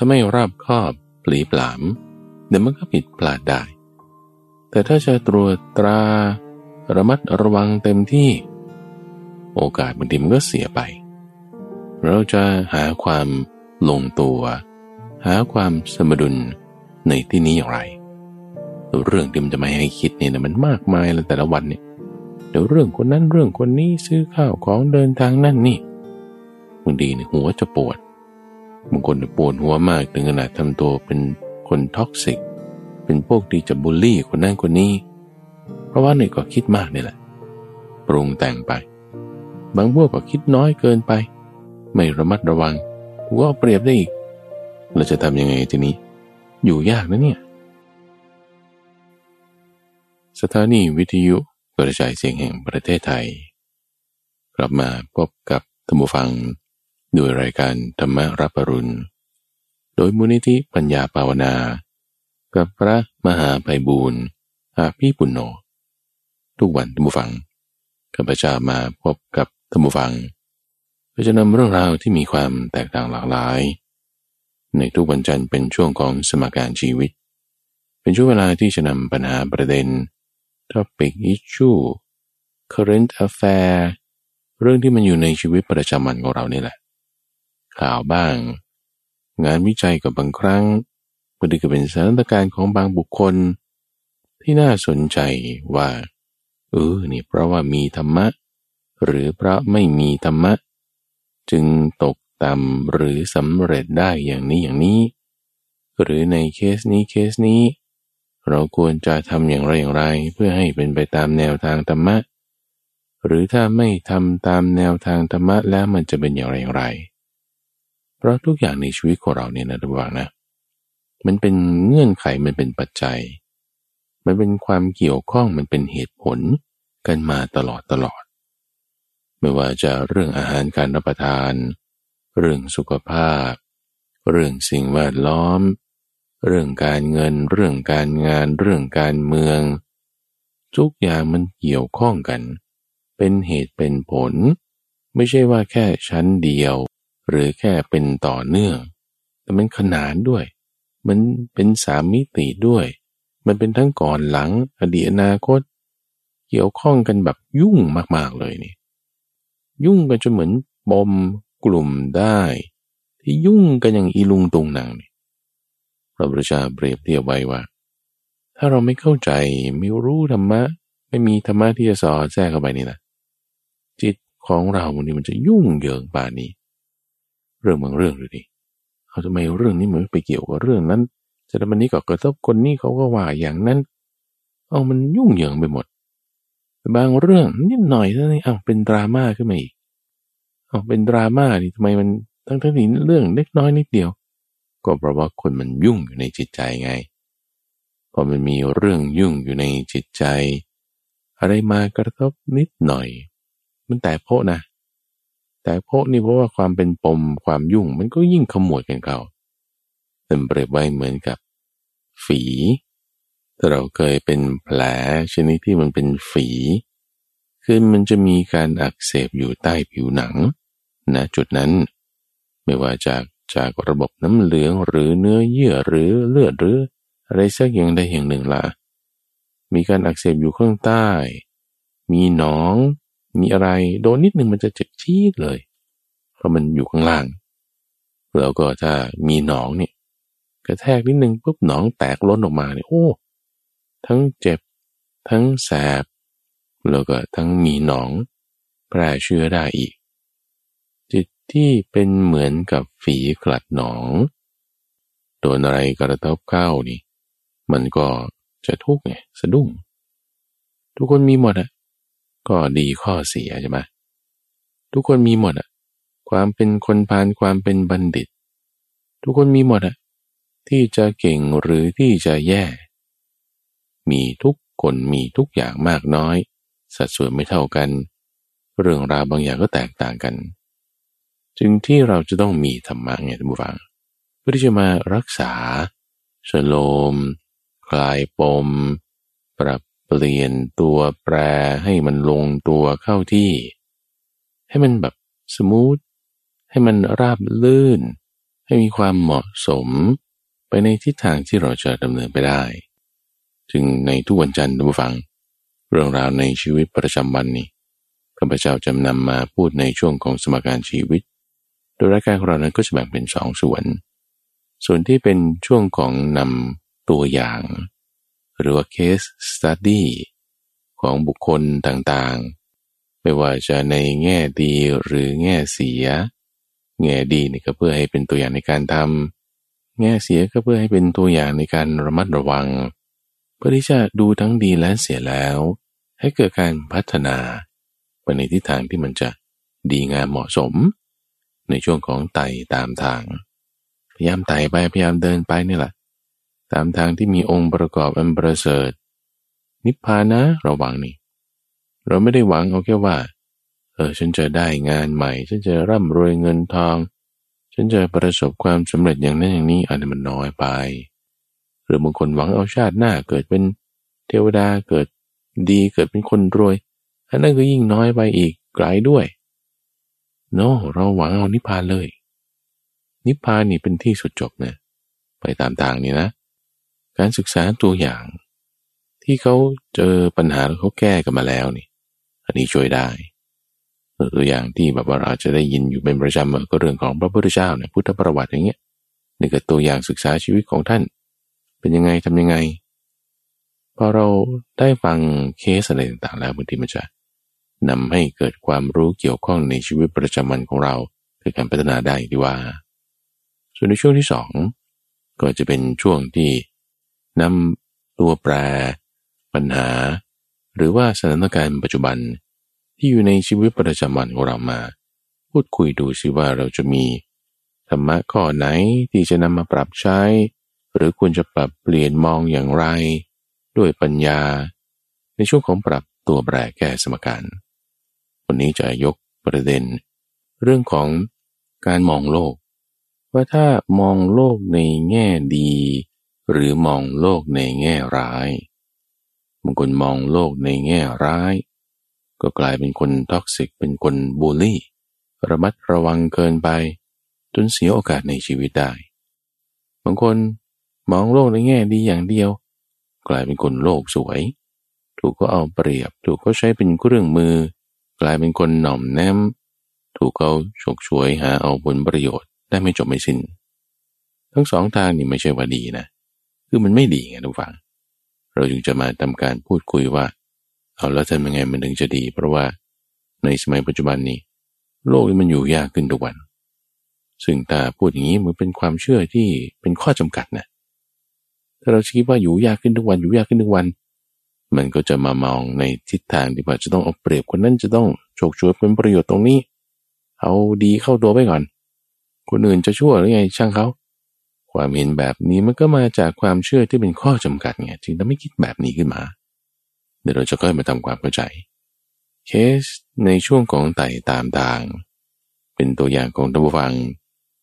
ถ้าไม่ราบคอบปลีปลาม เดี๋ยวมันก็ผิดพลาดได้ แต่ถ้าจะตรวจตรา ระมัดระวังเต็มที่ โอกาสบางทีมันก็เสียไป เราจะหาความลงตัว หาความสมดุลในที่นี้อย่างไร เรื่องที่มันจะไมาให้คิดเนี่ยมันมากมายเลยแต่ละวันเนี่ยเดี๋ยวเรื่องคนนั้นเรื่องคนนี้ซื้อข้าวของเดินทางนั่นนี่บางทีเนี่ยหัวจะปวด บางคนปวดหัวมากถึงขนาดทำตัวเป็นคนท็อกซิก เป็นพวกที่จะบูลลี่คนนั้นคนนี้ เพราะว่าเนี่ยก็คิดมากนี่แหละ ปรุงแต่งไป บางพวกก็คิดน้อยเกินไป ไม่ระมัดระวังก็เปรียบได้อีก เราจะทำยังไงทีนี้ อยู่ยากนะเนี่ย สถานีวิทยุกระจายเสียงแห่งประเทศไทย กลับมาพบกับธรรมฟัง ด้วยรายการธรรมรับปรุณ โดยมูลนิธิปัญญาภาวนา กับพระมหาไพบูรณ์อาพี่ปุณโญทุกวันธรรมฟังข้าพเจ้ามาพบกับธรรมฟังเพื่อจะนำเรื่องราวที่มีความแตกต่างหลากหลาย ในทุกวันจันทร์เป็นช่วงของสมการชีวิต เป็นช่วงเวลาที่จะนำปัญหาประเด็น topic issue current affair เรื่องที่มันอยู่ในชีวิตประจำวันของเรานี่แหละ ข่าวบ้าง งานวิจัยกับบางครั้งบางทีก็เป็นสถานการณ์ของบางบุคคล ที่น่าสนใจว่าเออนี่เพราะว่ามีธรรมะ หรือเพราะไม่มีธรรมะ จึงตกต่ำหรือสำเร็จได้อย่างนี้อย่างนี้ หรือในเคสนี้เคสนี้ เราควรจะทำอย่างไรอย่างไร เพื่อให้เป็นไปตามแนวทางธรรมะ หรือถ้าไม่ทำตามแนวทางธรรมะแล้วมันจะเป็นอย่างไรอย่างไร เพราะทุกอย่างในชีวิตของเราเนี่ยนะทุกว่านะ มันเป็นเงื่อนไขมันเป็นปัจจัย มันเป็นความเกี่ยวข้องมันเป็นเหตุผลกันมาตลอดตลอด ไม่ว่าจะเรื่องอาหารการรับประทาน เรื่องสุขภาพ เรื่องสิ่งแวดล้อม เรื่องการเงิน เรื่องการงาน เรื่องการเมือง ทุกอย่างมันเกี่ยวข้องกัน เป็นเหตุเป็นผล ไม่ใช่ว่าแค่ชั้นเดียว หรือแค่เป็นต่อเนื่อง แต่มันขนานด้วย มันเป็นสามมิติด้วย มันเป็นทั้งก่อนหลังอดีตอนาคต เกี่ยวข้องกันแบบยุ่งมากๆเลยนี่ ยุ่งกันจนเหมือนบอมกลุ่มได้ ที่ยุ่งกันอย่างอีลุงตุงนางนี่พระพุทธเจ้าเปรียบเทียบไว้ว่า ถ้าเราไม่เข้าใจไม่รู้ธรรมะ ไม่มีธรรมะที่จะสอดแทรกเข้าไปนี่นะจิตของเราวันนี้มันจะยุ่งเหยิงป่านี้ เรื่องบางเรื่องเลยดิเขาทำไมเรื่องนี้เหมือนไปเกี่ยวกับเรื่องนั้นแต่วันนี้ก็กระทบคนนี้เขาก็ว่าอย่างนั้น เอามันยุ่งเหยิงไปหมด บางเรื่องนิดหน่อยเท่านี้เอาเป็นดราม่าขึ้นมาอีกเอาเป็นดราม่านี่ทำไมมันทั้งทั้งนี้เรื่องเล็กน้อยนิดเดียว ก็เพราะว่าคนมันยุ่งอยู่ในจิตใจไงพอมันมีเรื่องยุ่งอยู่ในจิตใจ อะไรมากระทบนิดหน่อย มันแต่โพะนะ แต่โพนี่เพราะว่าความเป็นปมความยุ่งมันก็ยิ่งขมวดกันเขาเต็มเปรียบไว้เหมือนกับ ฝีถ้าเราเคยเป็นแผลชนิดที่มันเป็นฝีคือมันจะมีการอักเสบอยู่ใต้ผิวหนังนะจุดนั้น ไม่ว่าจากจากระบบน้ำเหลืองหรือเนื้อเยื่อหรือเลือดหรือ อะไรสักอย่างใดอย่างหนึ่งละมีการอักเสบอยู่ข้างใต้ มีหนอง มีอะไรโดนนิดนึงมันจะเจ็บจี๊ดเลย เพราะมันอยู่ข้างล่าง แล้วก็ถ้ามีหนองเนี่ยกระแทกนิดนึงปุ๊บหนองแตกล้นออกมาเนี่ยโอ้ทั้งเจ็บ ทั้งแสบ แล้วก็ทั้งมีหนองแพร่เชื้อได้อีก จิตที่เป็นเหมือนกับฝีกลัดหนองโดนอะไรกระทบเข้านี่ มันก็จะทุกข์ไงสะดุ้ง ทุกคนมีหมดอะ ก็ดีข้อเสียใช่ไหมทุกคนมีหมดอะความเป็นคนพานความเป็นบัณฑิต ทุกคนมีหมดอะที่จะเก่งหรือที่จะแย่ มีทุกคนมีทุกอย่างมากน้อย สัดส่วนไม่เท่ากัน เรื่องราวบางอย่างก็แตกต่างกัน จึงที่เราจะต้องมีธรรมะไงท่านผู้ฟังเพื่อที่จะมารักษา ชโลม คลายปม ปรับ เปลี่ยนตัวแปรให้มันลงตัวเข้าที่ ให้มันแบบสมูทให้มันราบลื่น ให้มีความเหมาะสมไปในทิศทางที่เราจะดำเนินไปได้ จึงในทุกวันจันทร์ท่านผู้ฟัง เรื่องราวในชีวิตประจำวันนี้ข้าพเจ้าจะนำมาพูดในช่วงของสมการชีวิต โดยรายการของเรานั้นก็จะแบ่งเป็นสองส่วน ส่วนที่เป็นช่วงของนำตัวอย่าง หรือว่า case study ของบุคคลต่างๆ ไม่ว่าจะในแง่ดีหรือแง่เสีย แง่ดีนี่ก็เพื่อให้เป็นตัวอย่างในการทำแง่เสียก็เพื่อให้เป็นตัวอย่างในการระมัดระวัง เพื่อที่จะดูทั้งดีและเสียแล้ว ให้เกิดการพัฒนาไปในทิศทางที่มันจะดีงามเหมาะสม ในช่วงของไต่ตามทาง พยายามไต่ไปพยายามเดินไปนี่แหละ ตามทางที่มีองค์ประกอบอันประเสริฐ นิพพานนะเราหวังนี่ เราไม่ได้หวังเอาแค่ว่า เออฉันจะได้งานใหม่ ฉันจะร่ำรวยเงินทอง ฉันจะประสบความสำเร็จอย่างนั้นอย่างนี้อันนี้มันน้อยไป หรือบางคนหวังเอาชาติหน้าเกิดเป็นเทวดาเกิดดีเกิดเป็นคนรวย อันนั้นก็ยิ่งน้อยไปอีกไกลด้วย โน no, เราหวังเอานิพพานเลย นิพพานนี่เป็นที่สุดจบนะไปตามทางนี่นะ การศึกษาตัวอย่าง ที่เขาเจอปัญหาแล้วเขาแก้กันมาแล้วนี่ อันนี้ช่วยได้ ตัวอย่างที่แบบว่าเราจะได้ยินอยู่เป็นประจำก็เรื่องของพระพุทธเจ้าเนี่ยพุทธประวัติอย่างเงี้ยนี่ก็ตัวอย่างศึกษาชีวิตของท่าน เป็นยังไงทำยังไงพอเราได้ฟังเคสอะไรต่างๆแล้วบางทีมันจะนำให้เกิดความรู้เกี่ยวข้องในชีวิตประจำวันของเราคือการพัฒนาได้ดีว่า ส่วนในช่วงที่สองก็จะเป็นช่วงที่ นำตัวแปร ปัญหา หรือว่าสถานการณ์ปัจจุบันที่อยู่ในชีวิตประจำวันของเรามา พูดคุยดูสิว่าเราจะมีธรรมะข้อไหนที่จะนำมาปรับใช้ หรือควรจะปรับเปลี่ยนมองอย่างไร ด้วยปัญญา ในช่วงของปรับตัวแปรแก้สมการ วันนี้จะยกประเด็น เรื่องของการมองโลก ว่าถ้ามองโลกในแง่ดี หรือมองโลกในแง่ร้ายบางคนมองโลกในแง่ร้าย ก็กลายเป็นคน toxic เป็นคนบูลลี่ ระมัดระวังเกินไปจนเสียโอกาสในชีวิตได้ บางคนมองโลกในแง่ดีอย่างเดียว กลายเป็นคนโลกสวย ถูกก็เอาเปรียบ ถูกก็ใช้เป็นเครื่องมือ กลายเป็นคนหน่อมแนมถูกเขาฉกฉวยหาเอาผลประโยชน์ได้ไม่จบไม่สิน้น ทั้งสองทางนี่ไม่ใช่ว่าดีนะ คือมันไม่ดีไงทุกฝัง เราจึงจะมาทำการพูดคุยว่า เอาแล้วทำยังไงมันถึงจะดี เพราะว่าในสมัยปัจจุบันนี้ โลกมันอยู่ยากขึ้นทุกวัน ซึ่งถ้าพูดอย่างนี้มันเป็นความเชื่อที่เป็นข้อจำกัดนะถ้าเราคิดว่าอยู่ยากขึ้นทุกวันอยู่ยากขึ้นทุกวัน มันก็จะมามองในทิศทางที่ว่าจะต้องเอาเปรียบคนนั้นจะต้องโฉกฉวยเป็นประโยชน์ตรงนี้ เอาดีเข้าตัวไปก่อน คนอื่นจะชั่วหรือไงช่างเขา ความเห็นแบบนี้มันก็มาจากความเชื่อที่เป็นข้อจำกัดไงจึงทำให้คิดแบบนี้ขึ้นมา เดี๋ยวเราจะค่อยมาทำความเข้าใจ เคสในช่วงของไต่ตามทาง เป็นตัวอย่างของตัมบูฟัง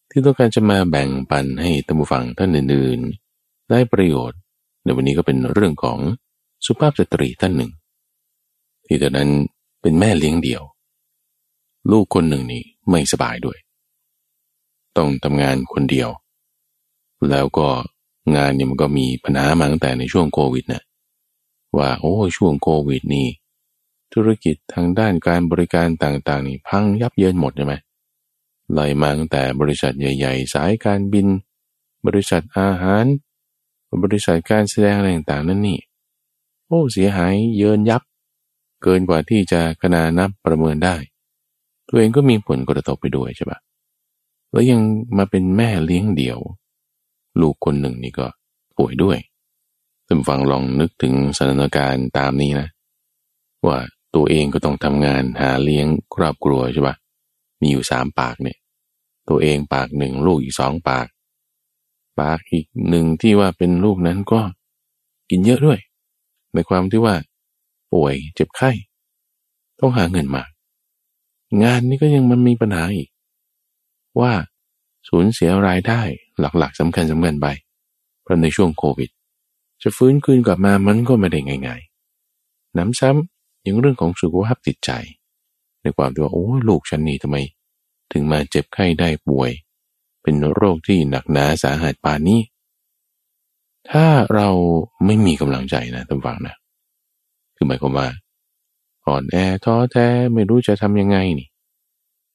ที่ต้องการจะมาแบ่งปันให้ตัมบูฟังท่านอื่นๆ ได้ประโยชน์ ในวันนี้ก็เป็นเรื่องของสุภาพสตรีท่านหนึ่ง ที่ตอนนั้นเป็นแม่เลี้ยงเดี่ยว ลูกคนหนึ่งนี่ไม่สบายด้วย ต้องทำงานคนเดียว แล้วก็งานเนี่ยมันก็มีปัญหามาตั้งแต่ในช่วงโควิดนะว่าโอ้ช่วงโควิดนี่ธุรกิจทางด้านการบริการต่างๆนี่พังยับเยินหมดใช่ไหมไล่มาตั้งแต่บริษัทใหญ่ ๆ สายการบิน บริษัทอาหาร บริษัทการแสดงอะไรต่างๆนั่นนี่ โอ้เสียหายเยินยับ เกินกว่าที่จะขนานับประเมินได้ ตัวเองก็มีผลกระทบไปด้วยใช่ปะแล้วยังมาเป็นแม่เลี้ยงเดี่ยว ลูกคนหนึ่งนี่ก็ป่วยด้วยท่านฟังลองนึกถึงสถานการณ์ตามนี้นะ ว่าตัวเองก็ต้องทำงานหาเลี้ยงครอบครัวใช่ปะมีอยู่สามปากเนี่ย ตัวเองปากหนึ่งลูกอีกสองปาก ปากอีกหนึ่งที่ว่าเป็นลูกนั้นก็กินเยอะด้วย ในความที่ว่า ป่วยเจ็บไข้ ต้องหาเงินมา งานนี้ก็ยังมันมีปัญหาอีก ว่า สูญเสียรายได้หลักๆสำคัญสำคัญไป เพราะในช่วงโควิด จะฟื้นคืนกลับมามันก็ไม่ได้ง่ายๆน้ำซ้ำยังเรื่องของสุขภาพจิตใจ ในความที่ว่าโอ้ลูกฉันนี่ทำไม ถึงมาเจ็บไข้ได้ป่วย เป็นโรคที่หนักหนาสาหัสปานนี้ ถ้าเราไม่มีกำลังใจนะท่านฟังนะ คือหมายความว่าอ่อนแอท้อแท้ไม่รู้จะทำยังไงนี่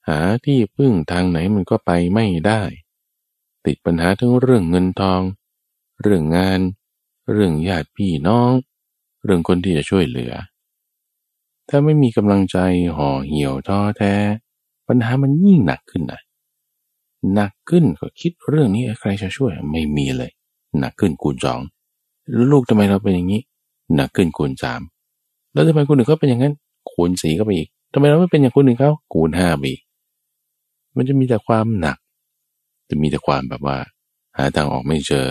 หาที่พึ่งทางไหนมันก็ไปไม่ได้ ติดปัญหาทั้งเรื่องเงินทอง เรื่องงาน เรื่องญาติพี่น้อง เรื่องคนที่จะช่วยเหลือ ถ้าไม่มีกำลังใจห่อเหี่ยวท้อแท้ ปัญหามันยิ่งหนักขึ้นนะหนักขึ้นก็คิดเรื่องนี้ใครจะช่วยไม่มีเลย หนักขึ้นคูณสองลูกทำไมเราเป็นอย่างนี้ หนักขึ้นคูณสามแล้วทำไมคนอื่นเขาเป็นอย่างนั้นคูณสี่ก็ไปอีกทำไมเราไม่เป็นอย่างคนอื่นเขาคูณห้าไปอีก มันจะมีแต่ความหนัก จะมีแต่ความแบบว่า หาทางออกไม่เจอ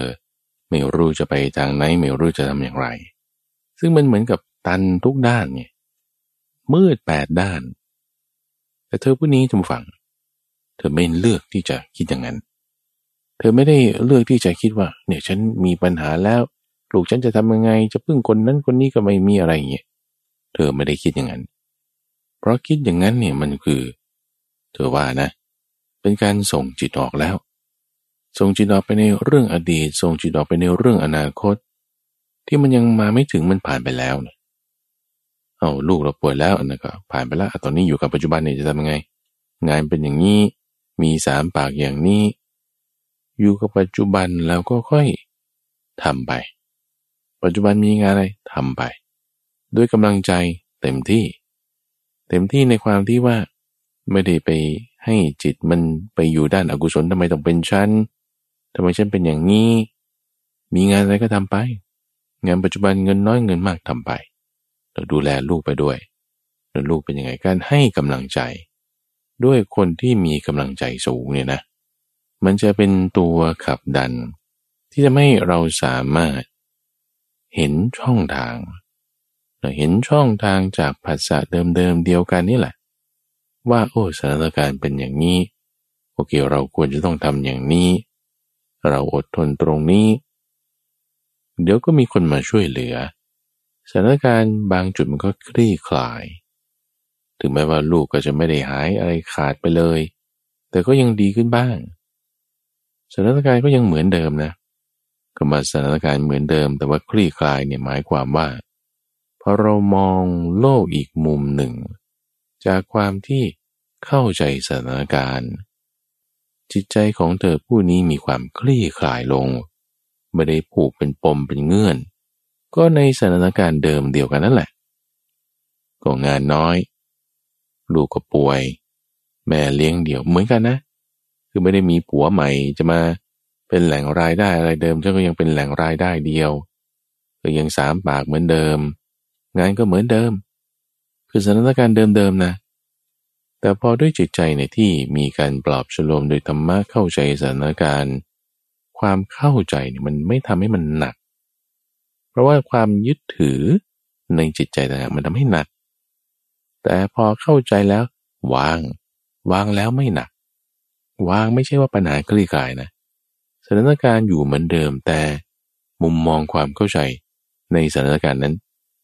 ไม่รู้จะไปทางไหน ไม่รู้จะทำอย่างไร ซึ่งมันเหมือนกับตันทุกด้านไงมืดแปดด้าน แต่เธอผู้นี้จงฟัง เธอไม่เลือกที่จะคิดอย่างนั้น เธอไม่ได้เลือกที่จะคิดว่า เนี่ยฉันมีปัญหาแล้วลูกฉันจะทำยังไง จะพึ่งคนนั้นคนนี้ก็ไม่มีอะไรเงี้ย เธอไม่ได้คิดอย่างนั้น เพราะคิดอย่างนั้นเนี่ยมันคือ เธอว่านะ เป็นการส่งจิตออกแล้ว ส่งจิตออกไปในเรื่องอดีต ส่งจิตออกไปในเรื่องอนาคต ที่มันยังมาไม่ถึงมันผ่านไปแล้วเนี่ยเอาลูกเราป่วยแล้วนนั้นก็ผ่านไปแล้วตอนนี้อยู่กับปัจจุบันเนี่ยจะทำยังไง งานเป็นอย่างนี้มีสามปากอย่างนี้ อยู่กับปัจจุบันแล้วก็ค่อยทำไป ปัจจุบันมีงานอะไรทำไป ด้วยกำลังใจเต็มที่ เต็มที่ในความที่ว่าไม่ได้ไป ให้จิตมันไปอยู่ด้านอากุศลทำไมต้องเป็นชั้นทำไมฉันเป็นอย่างนี้ มีงานอะไรก็ทำไป งานปัจจุบันเงินน้อยเงินมากทำไป เราดูแลลูกไปด้วยแล้วลูกเป็นยังไงการให้กำลังใจ ด้วยคนที่มีกำลังใจสูงเนี่ยนะ มันจะเป็นตัวขับดัน ที่จะให้เราสามารถเห็นช่องทางเห็นช่องทางจากภาษาเดิมๆเดียวกันนี่แหละ ว่าโอ้สถานการณ์เป็นอย่างนี้ โอเคเราควรจะต้องทำอย่างนี้ เราอดทนตรงนี้ เดี๋ยวก็มีคนมาช่วยเหลือ สถานการณ์บางจุดมันก็คลี่คลาย ถึงแม้ว่าลูกก็จะไม่ได้หายอะไรขาดไปเลย แต่ก็ยังดีขึ้นบ้าง สถานการณ์ก็ยังเหมือนเดิมนะก็มาสถานการณ์เหมือนเดิม แต่ว่าคลี่คลายเนี่ยหมายความว่าพอเรามองโลกอีกมุมหนึ่ง จากความที่ เข้าใจสถานการณ์ จิตใจของเธอผู้นี้มีความคลี่คลายลง ไม่ได้ผูกเป็นปมเป็นเงื่อน ก็ในสถานการณ์เดิมเดียวกันนั่นแหละก็งานน้อย ลูกก็ป่วย แม่เลี้ยงเดี่ยวเหมือนกันนะ คือไม่ได้มีผัวใหม่จะมาเป็นแหล่งรายได้อะไรเดิมฉันก็ยังเป็นแหล่งรายได้เดียวก็ยังสามปากเหมือนเดิม งานก็เหมือนเดิม คือสถานการณ์เดิมๆนะ แต่พอด้วยจิตใจในที่มีการปลอบฉโลมโดยธรรมะเข้าใจสถานการณ์ ความเข้าใจเนี่ยมันไม่ทำให้มันหนัก เพราะว่าความยึดถือในจิตใจต่างมันทำให้หนัก แต่พอเข้าใจแล้ว วาง วางแล้วไม่หนัก วางไม่ใช่ว่าปัญหาคลี่คลายนะสถานการณ์อยู่เหมือนเดิมแต่มุมมองความเข้าใจในสถานการณ์นั้น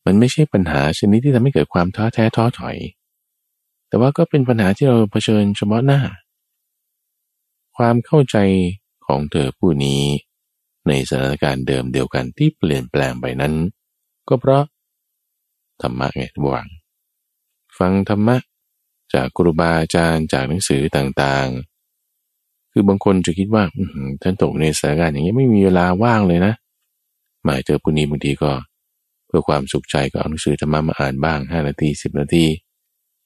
มันไม่ใช่ปัญหาชนิดที่ทำให้เกิดความท้อแท้ท้อถอย แต่ว่าก็เป็นปัญหาที่เราเผชิญเฉพาะหน้า ความเข้าใจของเธอผู้นี้ ในสถานการณ์เดิมเดียวกันที่เปลี่ยนแปลงไปนั้น ก็เพราะธรรมะไงทุกวังฟังธรรมะจากครูบาอาจารย์จากหนังสือต่างๆ คือบางคนจะคิดว่าท่านตกในสถานการณ์อย่างนี้ไม่มีเวลาว่างเลยนะ หมายเจอปุณีบางทีก็ เพื่อความสุขใจก็เอาหนังสือธรรมะมาอ่านบ้างห้านาทีสิบนาที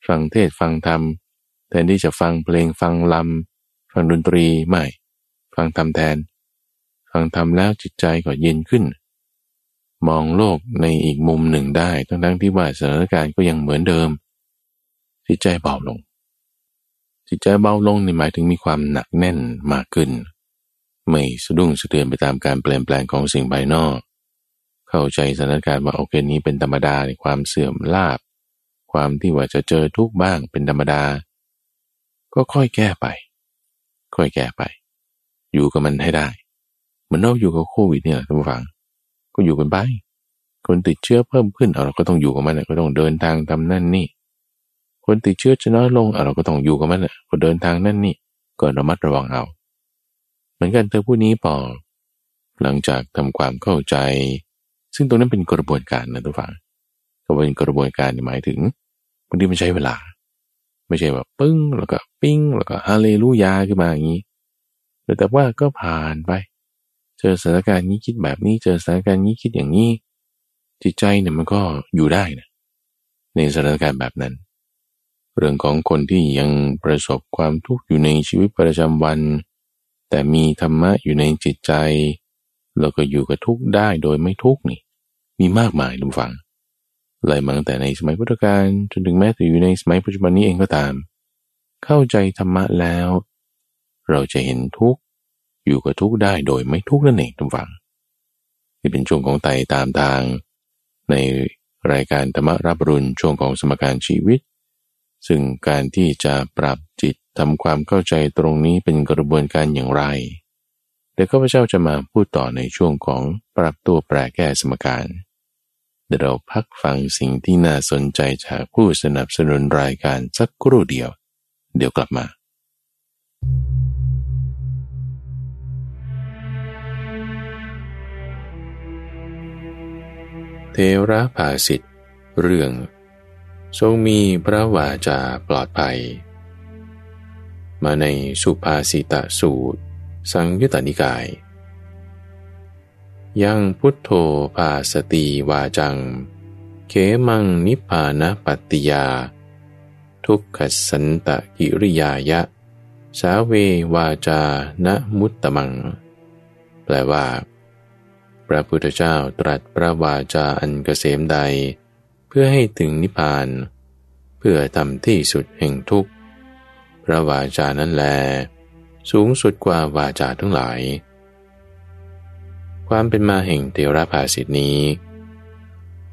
ฟังเทศฟังธรรมแทนที่จะฟังเพลงฟังลำฟังดนตรีไม่ ฟังธรรมแทน ฟังธรรมแล้วจิตใจก็เย็นขึ้น มองโลกในอีกมุมหนึ่งได้ ทั้งๆที่ว่าสถานการณ์ก็ยังเหมือนเดิม จิตใจเบาลง จิตใจเบาลงในหมายถึงมีความหนักแน่นมากขึ้น ไม่สะดุ้งสะเทือนไปตามการเปลี่ยนแปลงของสิ่งภายนอก เข้าใจสถานการณ์ว่าโอเคนี้เป็นธรรมดาในความเสื่อมลาบ ความที่ว่าจะเจอทุกบ้างเป็นธรรมดา ก็ค่อยแก้ไป ค่อยแก้ไป อยู่กับมันให้ได้เหมือนเราอยู่กับโควิดเนี่ยท่านผู้ฟัง ก็อยู่กันไปคนติดเชื้อเพิ่มขึ้นเราก็ต้องอยู่กับมันก็ต้องเดินทางทำนั่นนี่ คนติดเชื้อจะน้อยลงเราก็ต้องอยู่กับมันแหละพอเดินทางนั่นนี่ก็ระมัดระวังเอา เหมือนกันเธอผู้นี้บอหลังจากทำความเข้าใจ ซึ่งตรงนั้นเป็นกระบวนการนะทุกฝัง ก็เป็นกระบวนการหมายถึงบางทีมันใช้เวลา ไม่ใช่แบบปึ้งแล้วก็ปิ้งแล้วก็ฮาเลลูยาขึ้นมาอย่างนี้แต่ว่าก็ผ่านไป เจอสถานการณ์นี้คิดแบบนี้ เจอสถานการณ์นี้คิดอย่างนี้ จิตใจเนี่ยมันก็อยู่ได้นะในสถานการณ์แบบนั้น เรื่องของคนที่ยังประสบความทุกข์อยู่ในชีวิตประจำวัน แต่มีธรรมะอยู่ในจิตใจ แล้วก็อยู่กับทุกข์ได้โดยไม่ทุกข์นี่ มีมากมายทุกฝัง ไล่มาตั้งแต่ในสมัยพุทธกาลจนถึงแม้แต่อยู่ในสมัยปัจจุบันนี้เองก็ตาม เข้าใจธรรมะแล้ว เราจะเห็นทุกข์อยู่กับทุกข์ได้โดยไม่ทุกข์นั่นเองทุกฝังที่เป็นช่วงของไต่ตามทาง ในรายการธรรมรับรุนช่วงของสมการชีวิต ซึ่งการที่จะปรับจิตทำความเข้าใจตรงนี้เป็นกระบวนการอย่างไรดี๋ยวข้าพเจ้าจะมาพูดต่อในช่วงของปรับตัวแปรแก้สมการ เดี๋ยวเราพักฟังสิ่งที่น่าสนใจจากผู้สนับสนุนรายการสักครู่เดียว เดี๋ยวกลับมาเทระภาสิทธิ์เรื่อง ทรงมีพระวาจาปลอดภัย มาในสุภาษิตสูตร สังยุตตนิกาย ยังพุทโธภาสติวาจัง เขมังนิพานปัตติยา ทุกขสันตกิริยายะ สาเววาจานะมุตตมัง แปลว่า พระพุทธเจ้าตรัสพระวาจาอันเกษมใด เพื่อให้ถึงนิพพาน เพื่อทำที่สุดแห่งทุกข์พระวาจานั้นแล สูงสุดกว่าวาจาทั้งหลาย ความเป็นมาแห่งเทระภาสิทธินี้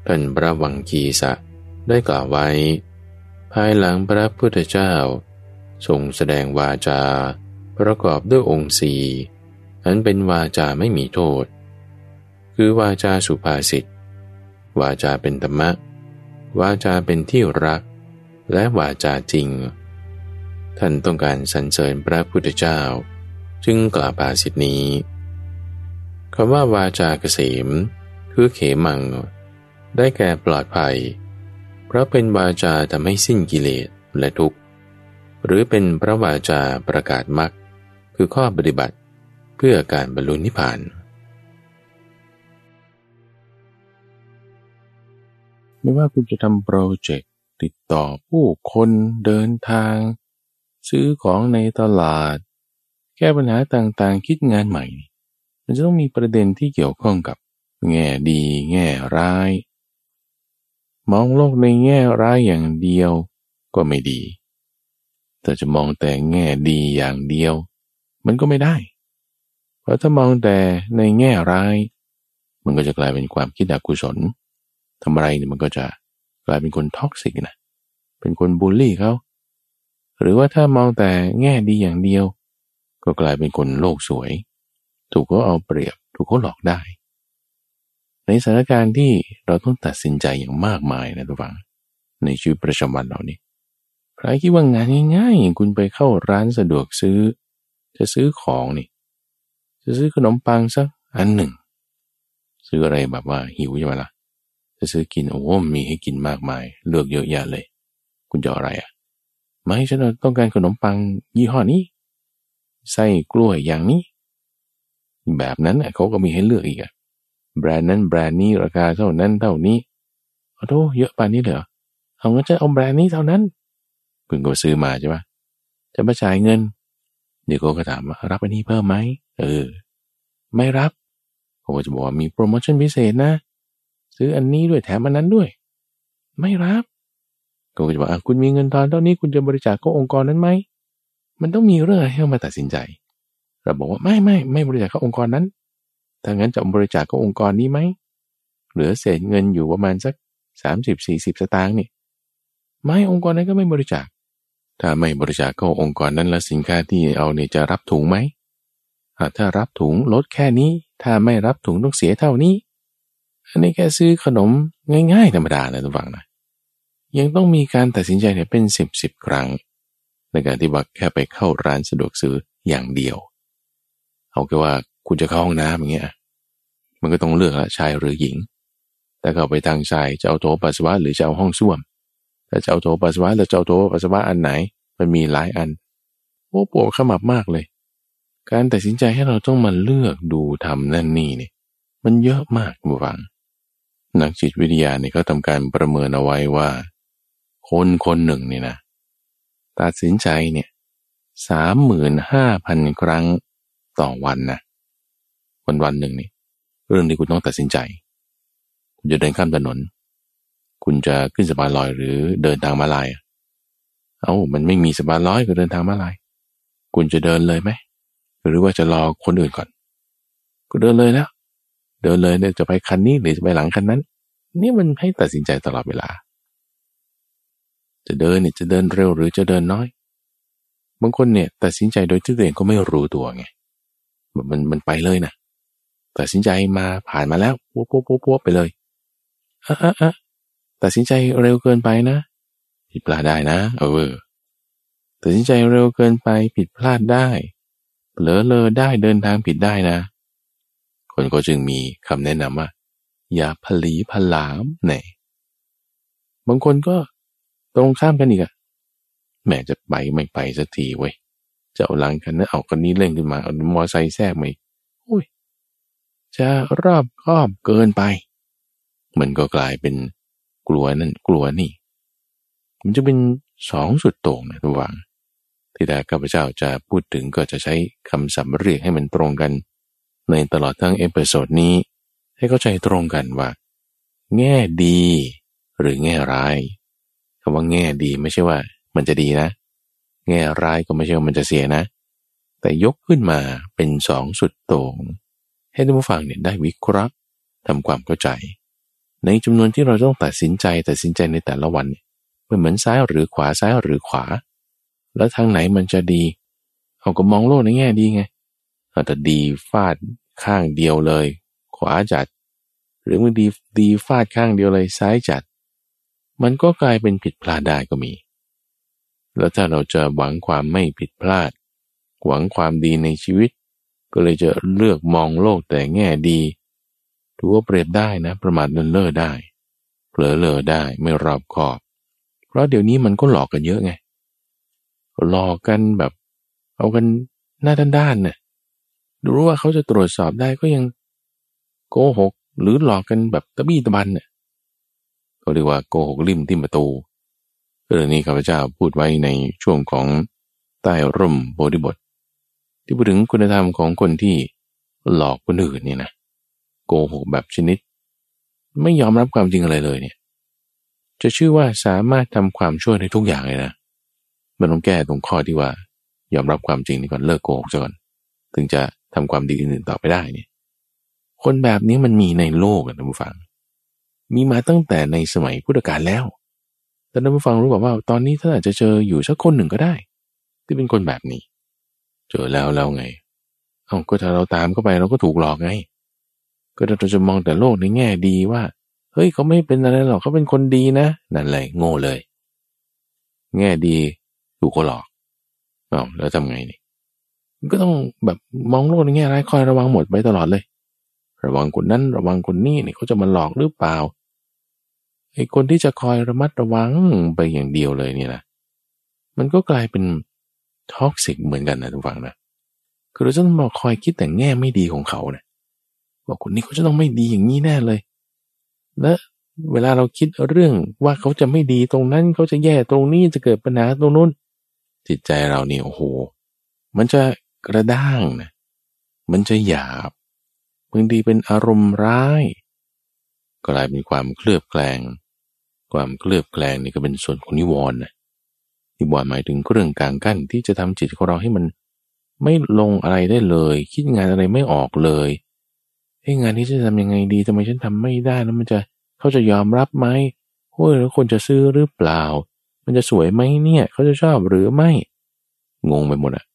ท่านพระวังคีสะได้กล่าวไว้ ภายหลังพระพุทธเจ้า ทรงแสดงวาจา ประกอบด้วยองค์สี่อันเป็นวาจาไม่มีโทษ คือวาจาสุภาษิตวาจาเป็นธรรมะ วาจาเป็นที่รัก และวาจาจริง ท่านต้องการสรรเสริญพระพุทธเจ้า จึงกล่าวภาสิทธนี้ คำว่าวาจาเกษม คือเขมัง ได้แก่ปลอดภัย เพราะเป็นวาจาทำให้สิ้นกิเลสและทุกข์ หรือเป็นพระวาจาประกาศมรรคคือข้อปฏิบัติเพื่อการบรรลุนิพพานไม่ว่าคุณจะทำโปรเจกต์ติดต่อผู้คนเดินทาง ซื้อของในตลาด แก้ปัญหาต่างๆคิดงานใหม่ มันจะต้องมีประเด็นที่เกี่ยวข้องกับแง่ดี แง่ร้าย มองโลกในแง่ร้ายอย่างเดียวก็ไม่ดี แต่จะมองแต่แง่ดีอย่างเดียว มันก็ไม่ได้ เพราะถ้ามองแต่ในแง่ร้าย มันก็จะกลายเป็นความคิดอกุศลทำอะไรเนี่ยมันก็จะกลายเป็นคน toxic นะ เป็นคนบูลลี่เขา หรือว่าถ้ามองแต่แง่ดีอย่างเดียว ก็กลายเป็นคนโลกสวย ถูกเขาเอาเปรียบ ถูกเขาหลอกได้ ในสถานการณ์ที่เราต้องตัดสินใจอย่างมากมายนะทุกฝัง ในชีวิตประจำวันเรานี่ใครคิดว่างานง่ายๆอย่างคุณไปเข้าร้านสะดวกซื้อ จะซื้อของนี่ จะซื้อขนมปังสักอันหนึ่ง ซื้ออะไรแบบว่าหิวใช่ไหมละ่ะ จะซื้อกินโอ้มีให้กินมากมาย เลือกเยอะแยะเลย คุณจะอะไรอะ่ะไม่ฉันต้องการขนมปังยี่ห้อนี้ไส้กล้วยอย่างนี้ แบบนั้นเขาก็มีให้เลือกอีกอะแบรนด์นั้นแบรนด์นี้ราคาเท่านั้นเท่านี้โอ้โหเยอะปานนี้เหรอเอางั้นจะเอาแบรนด์นี้เท่านั้นคุณก็ซื้อมาใช่ปะจะมาจ่ายเงิน เดี๋ยวก็ถามว่ารับอันนี้เพิ่มไหมเออ ไม่รับผมก็จะบอกว่ามีโปรโมชั่นพิเศษนะ ซื้ออันนี้ด้วยแถมอันนั้นด้วย ไม่รับก็จะบอกคุณมีเงินทอนเท่านี้คุณจะบริจาคก็องค์กรนั้นไหมมันต้องมีเรื่องอะไรให้มาตัดสินใจ เราบอกว่าไม่ไม่ไม่บริจาคเข้าองค์กรนั้นถ้างั้นจะบริจาคเข้าองค์กรนี้ไหมเหลือเศษเงินอยู่ประมาณสักสามสิบสี่สิบสตางค์นี่ไม่องค์กรนั้นก็ไม่บริจาค ถ้าไม่บริจาคเข้าองค์กรนั้นแล้วสินค้าที่เอาเนี่ยจะรับถุงไหมถ้ารับถุงลดแค่นี้ ถ้าไม่รับถุงต้องเสียเท่านี้ อันนี้แค่ซื้อขนมง่ายๆธรรมดานะทุกฝังนะยังต้องมีการตัดสินใจเนี่ยเป็นสิบสิบครั้ง ในการที่ว่าแค่ไปเข้าร้านสะดวกซื้ออย่างเดียว เอาแค่ว่าคุณจะเข้าห้องน้ำอย่างเงี้ย มันก็ต้องเลือกละชายหรือหญิง แต่เข้าไปทางชายจะเอาโถปัสสาวะหรือจะเอาห้องส้วมถ้าจะเอาโถปัสสาวะหรือจะเอาโถปัสสาวะอันไหน มันมีหลายอันโอ้ปวดขมับมากเลย การตัดสินใจให้เราต้องมาเลือกดูทำนั่นนี่เนี่ยมันเยอะมากบุฟัง นักจิตวิทยาเนี่ยเขาทำการประเมินเอาไว้ว่า คนคนหนึ่งเนี่ยนะตัดสินใจเนี่ยสามหมื่นห้าพันครั้ง ต่อวันนะวันวันหนึ่งนี่เรื่องที่คุณต้องตัดสินใจ คุณจะเดินข้ามถนน คุณจะขึ้นสะพานลอยหรือเดินทางมาลายเอา้ามันไม่มีสะพานลอยก็เดินทางมาลาย คุณจะเดินเลยไหมหรือว่าจะรอคนอื่นก่อน ก็เดินเลยแล้วเดินเลยเนี่ยจะไปคันนี้หรือจะไปหลังคันนั้น นี่มันให้ตัดสินใจตลอดเวลา จะเดินเนี่ยจะเดินเร็วหรือจะเดินน้อย บางคนเนี่ยตัดสินใจโดยที่ตัวเองก็ไม่รู้ตัวไง มันมันไปเลยนะตัดสินใจมาผ่านมาแล้วปุ๊บปุ๊บปุ๊บปุ๊บไปเลยอะอะอะตัดสินใจเร็วเกินไปนะ ผิดพลาดได้นะ เออตัดสินใจเร็วเกินไปผิดพลาดได้เผลอเลอได้เดินทางผิดได้นะ คนก็จึงมีคำแนะนำว่า อย่าผลีผลามไหนบางคนก็ตรงข้ามกันอีกอะแม่จะไปไม่ไปสักทีเว้ย จะเอาหลังกันนะเอากันนี้เล่นขึ้นมาเอามอไซค์แทรกมาอุ้ยจะรอบครอบเกินไป มันก็กลายเป็นกลัวนั่นกลัวนี่ มันจะเป็นสองสุดโต่งนะทุกวังที่แต่ข้าพเจ้าจะพูดถึงก็จะใช้คำสำเรียกให้มันตรงกัน ในตลอดทั้งเอพิโซดนี้ ให้เข้าใจตรงกันว่า แง่ดี หรือแง่ร้ายคำว่าแง่ดีไม่ใช่ว่า มันจะดีนะ แง่ร้ายก็ไม่ใช่ว่ามันจะเสียนะ แต่ยกขึ้นมาเป็นสองสุดโต่งให้ท่านผู้ฟังเนี่ยได้วิเคราะห์ทำความเข้าใจ ในจำนวนที่เราต้องตัดสินใจตัดสินใจในแต่ละวันเนี่ยเหมือนซ้ายหรือขวาซ้ายหรือขวา แล้วทางไหนมันจะดีเอาก็มองโลกในแง่ดีไงอาจจะดีฟาดข้างเดียวเลย ขวาจัด หรือมันดีดีฟาดข้างเดียวเลยซ้ายจัด มันก็กลายเป็นผิดพลาดได้ก็มี แล้วถ้าเราจะหวังความไม่ผิดพลาด หวังความดีในชีวิต ก็เลยจะเลือกมองโลกแต่แง่ดีถือว่าเปรียบได้นะ ประมาทเลินเล่อได้เผลอเลอได้ไม่รอบคอบ เพราะเดี๋ยวนี้มันก็หลอกกันเยอะไงหลอกกันแบบ เอากันหน้าด้านๆเนี่ยรู้ว่าเขาจะตรวจสอบได้ก็ยังโกหก หรือหลอกกันแบบตะบี้ตะบันเนี่ยเขาเรียกว่าโกหกริมที่ประตู เรื่องนี้ข้าพเจ้าพูดไว้ในช่วงของใต้ร่มโพธิบท ที่พูดถึงคุณธรรมของคนที่หลอกคนอื่นเนี่ยนะโกหกแบบชนิด ไม่ยอมรับความจริงอะไรเลยเนี่ย จะชื่อว่าสามารถทำความช่วยในทุกอย่างเลยนะมันต้องแก้ตรงข้อที่ว่ายอมรับความจริงนี่ก่อนเลิกโกหกซะก่อนถึงจะทำความดีอื่นต่อไปได้เนี่ยคนแบบนี้มันมีในโลกนะท่านผู้ฟัง มีมาตั้งแต่ในสมัยพุทธกาลแล้ว แต่ท่านผู้ฟังรู้บอกว่า ตอนนี้ท่านอาจจะเจออยู่สักคนหนึ่งก็ได้ ที่เป็นคนแบบนี้ เจอแล้วแล้วไงเอาก็ถ้าเราตามเข้าไปเราก็ถูกหลอกไง ก็เราจะมองแต่โลกในแง่ดีว่า เฮ้ยเขาไม่เป็นอะไรหรอกเขาเป็นคนดีนะ นั่นเลยโง่เลย แง่ดีถูกเขาหลอกเอาแล้วทำไงนี่ก็ต้องแบบมองโลกในแง่ร้ายคอยระวังหมดไปตลอดเลย ระวังคนนั้นระวังคนนี้นี่เขาจะมาหลอกหรือเปล่า ไอ้คนที่จะคอยระมัดระวังไปอย่างเดียวเลยนี่นะมันก็กลายเป็น toxic เหมือนกันนะท่านผู้ฟังนะคือเราจะต้องมาคอยคิดแต่แง่ไม่ดีของเขาเนะว่าคนนี้เขาจะต้องไม่ดีอย่างนี้แน่เลย และเวลาเราคิดเรื่องว่าเขาจะไม่ดีตรงนั้นเขาจะแย่ตรงนี้จะเกิดปัญหาตรงนู้น จิตใจเราเนี่ยโอ้โห มันจะกระด้างนะมันจะหยาบบางทีเป็นอารมณ์ร้ายกลายเป็นความเคลือบแคลง ความเคลือบแคลงนี่ก็เป็นส่วนของนิวรณ์นะนิวรณ์หมายถึงเครื่องกลางกั้นที่จะทำจิตของเราให้มันไม่ลงอะไรได้เลย คิดงานอะไรไม่ออกเลยเฮ้งานนี้จะทำยังไงดีทำไมฉันทำไม่ได้แล้วมันจะเขาจะยอมรับไหมโอ้ยแล้วคนจะซื้อหรือเปล่า มันจะสวยไหมเนี่ย เขาจะชอบหรือไม่ งงไปหมดอะ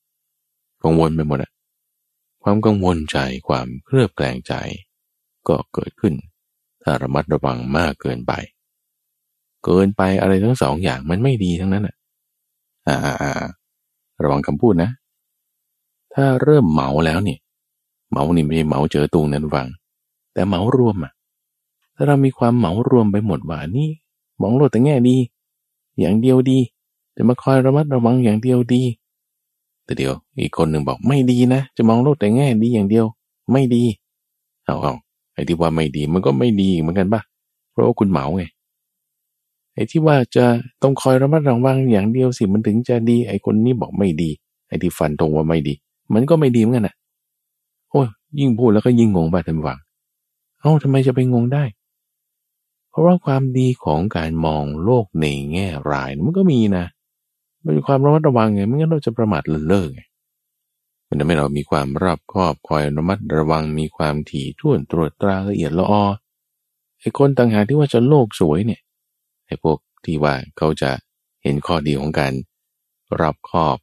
กังวลไปหมดอะความกังวลใจความเคลือบแคลงใจ ก็เกิดขึ้นถ้าระมัดระวังมากเกินไป เกินไปอะไรทั้งสองอย่างมันไม่ดีทั้งนั้นอะอ่าระวังคำพูดนะ ถ้าเริ่มเมาแล้วเนี่ยเหมานี่ไม่ใช่เหมาเจอตุงนั้นฟัง แต่เหมารวมอะ ถ้าเรามีความเหมารวมไปหมดว่านี่มองโลกแต่แง่ดี อย่างเดียวดี จะมาคอยระมัดระวังอย่างเดียวดี แต่เดียว อีกคนหนึ่งบอกไม่ดีนะ จะมองโลกแต่แง่ดีอย่างเดียว ไม่ดี เอาเอาไอ้ที่ว่าไม่ดีมันก็ไม่ดีเหมือนกันปะเพราะว่าคุณเหมาไง ไอ้ที่ว่าจะต้องคอยระมัดระวังอย่างเดียวสิมันถึงจะดี ไอ้คนนี้บอกไม่ดี ไอ้ที่ฟันตรงว่าไม่ดี มันก็ไม่ดีเหมือนกันอะ โอ้ยยิ่งพูดแล้วก็ยิ่งงงไปทันวังเอ้าทำไมจะไปงงได้ เพราะว่าความดีของการมองโลกในแง่ร้ายมันก็มีนะมันมีความระมัดระวังไงไม่งั้นเราจะประมาทเลินเล่อไงมันทำให้เรามีความรอบคอบคอยระมัดระวังมีความถี่ถ้วนตรวจตราละเอียดละออไอ้คนต่างหากที่ว่าจะโลกสวยเนี่ย อ้พวกที่ว่าเขาจะเห็นข้อดีของการรอบคอบ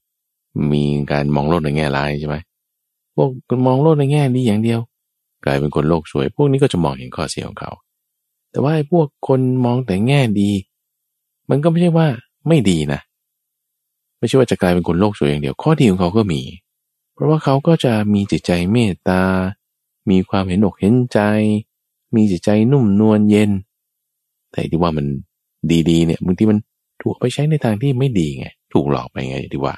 มีการมองโลกในแง่ร้ายใช่ไหมพวกมองโลกในแง่ดีอย่างเดียว กลายเป็นคนโลกสวย พวกนี้ก็จะมองเห็นข้อเสียของเขา แต่ว่าไอ้พวกคนมองแต่แง่ดี มันก็ไม่ใช่ว่าไม่ดีนะ ไม่ใช่ว่าจะกลายเป็นคนโลกสวยอย่างเดียว ข้อดีของเขาก็มี เพราะว่าเขาก็จะมีจิตใจเมตตา มีความเห็นอกเห็นใจ มีจิตใจนุ่มนวลเย็น แต่ที่ว่ามัน ดีๆเนี่ยบางทีมันถูกไปใช้ในทางที่ไม่ดีไง ถูกหลอกไปไงที่ว่า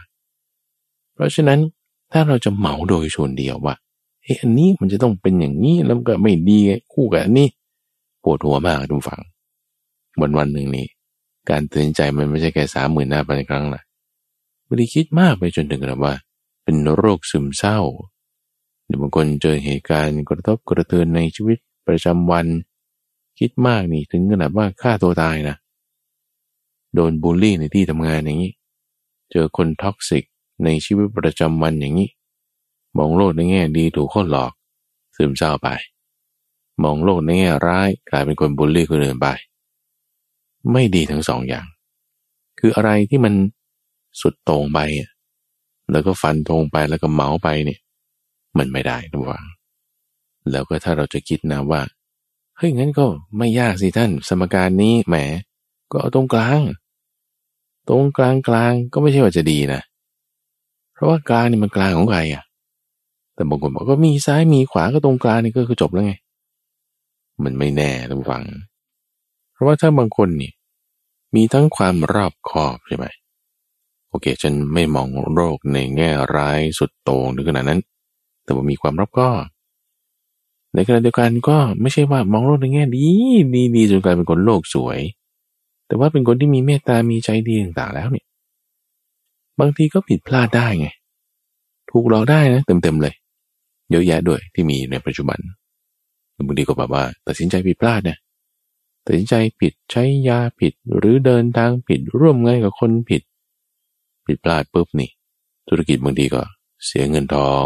เพราะฉะนั้นถ้าเราจะเหมาโดยส่วนเดียวว่าเฮ้ยอันนี้มันจะต้องเป็นอย่างนี้แล้วก็ไม่ดีคู่กับอันนี้ปวดหัวมากทุกฝัง วันวันหนึ่งนี่การเตือนใจมันไม่ใช่แค่สามหมื่นหน้าพันครั้งนะบริคิดมากไปจนถึงแบบว่า เป็นโรคซึมเศร้าหรือบางคนเจอเหตุการณ์กระทบกระเทือนในชีวิตประจำวัน คิดมากนี่ถึงขนาดว่าฆ่าตัวตายนะ โดนบูลลี่ในที่ทำงานอย่างนี้ เจอคน toxic ในชีวิตประจำวันอย่างนี้ มองโลกในแง่ดีถูกคนหลอก ซึมเศร้าไป มองโลกในแง่ร้ายกลายเป็นคนบูลลี่คนอื่นไป ไม่ดีทั้งสองอย่าง คืออะไรที่มันสุดโต่งไปแล้วก็ฟันธงไปแล้วก็เมาไปเนี่ย มันไม่ได้นะว่าแล้วก็ถ้าเราจะคิดนะว่าเฮ้ยงั้นก็ไม่ยากสิท่าน สมการนี้แหม ก็เอาตรงกลาง ตรงกลางกลางก็ไม่ใช่ว่าจะดีนะ เพราะว่ากลางนี่มันกลางของใครอะ แต่บางคนบอกก็มีซ้ายมีขวาก็ตรงกลางนี่ก็คือจบแล้วไง มันไม่แน่ทุกฝัง เพราะว่าถ้าบางคนนี่มีทั้งความรอบคอบใช่ไหมโอเค ฉันไม่มองโรคในแง่ร้ายสุดโต่งถึงขนาดนั้น แต่ว่ามีความรอบคอบ ในขณะเดียวกันก็ไม่ใช่ว่ามองโลกในแง่ดีดีดีจนกลายเป็นคนโลกสวย แต่ว่าเป็นคนที่มีเมตตามีใจดีต่างๆแล้วเนี่ย บางทีก็ผิดพลาดได้ไง ถูกหลอกได้นะเต็มๆเลย เยอะแยะด้วยที่มีในปัจจุบันบางทีก็แบบว่า ตัดสินใจผิดพลาดเนี่ยตัดสินใจผิดใช้ยาผิดหรือเดินทางผิดร่วมงานกับคนผิด ผิดพลาดปุ๊บนี่ ธุรกิจบางทีก็เสียเงินทอง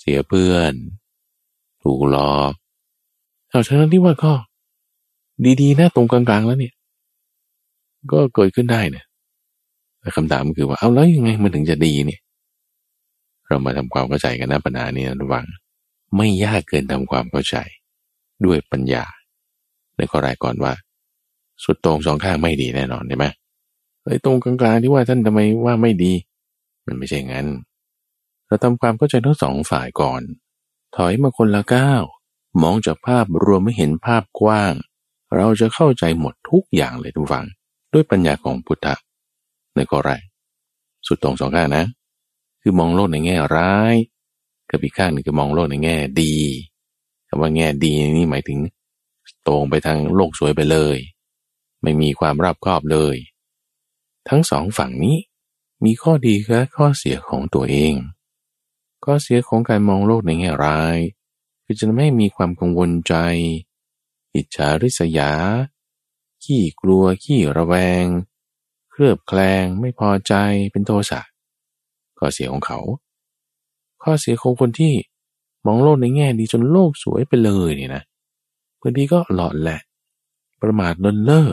เสียเพื่อน ถูกหลอกเอาฉะนั้นที่ว่าก็ ดีๆนะตรงกลางๆแล้วเนี่ย ก็เกิดขึ้นได้เนี่ยแต่คำถามคือว่าเอาแล้วยังไงมันถึงจะดีเนี่ย เรามาทำความเข้าใจกันนะปัญหานี้นะระวัง ไม่ยากเกินทำความเข้าใจ ด้วยปัญญาในข้อแรกก่อนว่า สุดตรงสองข้างไม่ดีแน่นอนใช่ไหมไอ้ตรงกลางๆที่ว่าท่านทำไมว่าไม่ดี มันไม่ใช่งั้น เราทำความเข้าใจทั้งสองฝ่ายก่อน ถอยมาคนละก้าวมองจากภาพรวมไม่เห็นภาพกว้าง เราจะเข้าใจหมดทุกอย่างเลยทุกฝัง ด้วยปัญญาของพุทธะในข้อแรกสุดตรงสองข้างนะ คือมองโลกในแง่ร้ายกับอีกข้างนึงคือมองโลกในแง่ดีคำว่าแง่ดีนี่หมายถึง ตรงไปทางโลกสวยไปเลย ไม่มีความรับครอบเลย ทั้งสองฝั่งนี้มีข้อดีและข้อเสียของตัวเอง ข้อเสียของการมองโลกในแง่ร้าย คือจะไม่มีความกังวลใจ อิจฉาริษยา ขี้กลัวขี้ระแวง เครือบแคลงไม่พอใจเป็นโทสะข้อเสียของเขา ข้อเสียของคนที่มองโลกในแง่ดีจนโลกสวยไปเลยนี่นะบางทีก็หลอดแหละ ประมาทลนเล่อ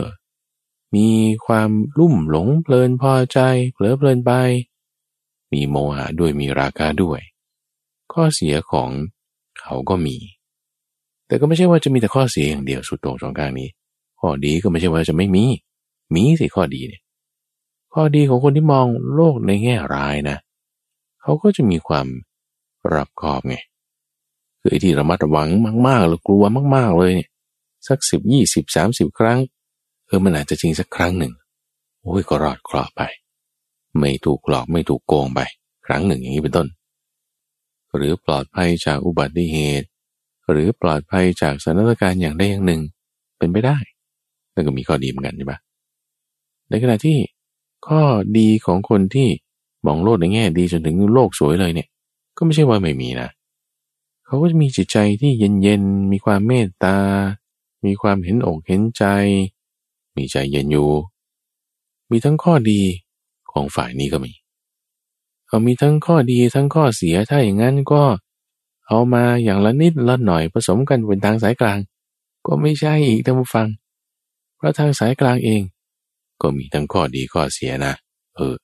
มีความลุ่มหลงเพลินพอใจเผลอเพลินไป มีโมหะด้วยมีราคาด้วย ข้อเสียของเขาก็มี แต่ก็ไม่ใช่ว่าจะมีแต่ข้อเสียอย่างเดียวสุดโตรงสองกลางนี้ ข้อดีก็ไม่ใช่ว่าจะไม่มี มีสิข้อดีเนี่ย ข้อดีของคนที่มองโลกในแง่ร้ายนะ เขาก็จะมีความรับคอบไง คือไอ้ที่ระมัดระวังมากๆหรือกลัวมาก ๆ เลยเนี่ยสักสิบยี่สิบสามสิบครั้ง เออมันอาจจะจริงสักครั้งหนึ่ง โอ้ยก็รอดเคราะห์ไป ไม่ถูกหลอกไม่ถูกโกงไป ครั้งหนึ่งอย่างนี้เป็นต้น หรือปลอดภัยจากอุบัติเหตุ หรือปลอดภัยจากสถานการณ์อย่างใดอย่างหนึ่ง เป็นไปได้ นั่นก็มีข้อดีเหมือนกันใช่ปะในขณะที่ข้อดีของคนที่มองโลกในแง่ดีจนถึงโลกสวยเลยเนี่ย ก็ไม่ใช่ว่าไม่มีนะเขาก็จะมีจิตใจที่เย็นๆมีความเมตตา มีความเห็นอกเห็นใจ มีใจเย็นอยู่มีทั้งข้อดีของฝ่ายนี้ก็มีเอามีทั้งข้อดีทั้งข้อเสียถ้าอย่างนั้นก็เอามาอย่างละนิดละหน่อยผสมกันเป็นทางสายกลาง ก็ไม่ใช่อีกท่านผู้ฟัง เพราะทางสายกลางเอง ก็มีทั้งข้อดีข้อเสียนะ เออ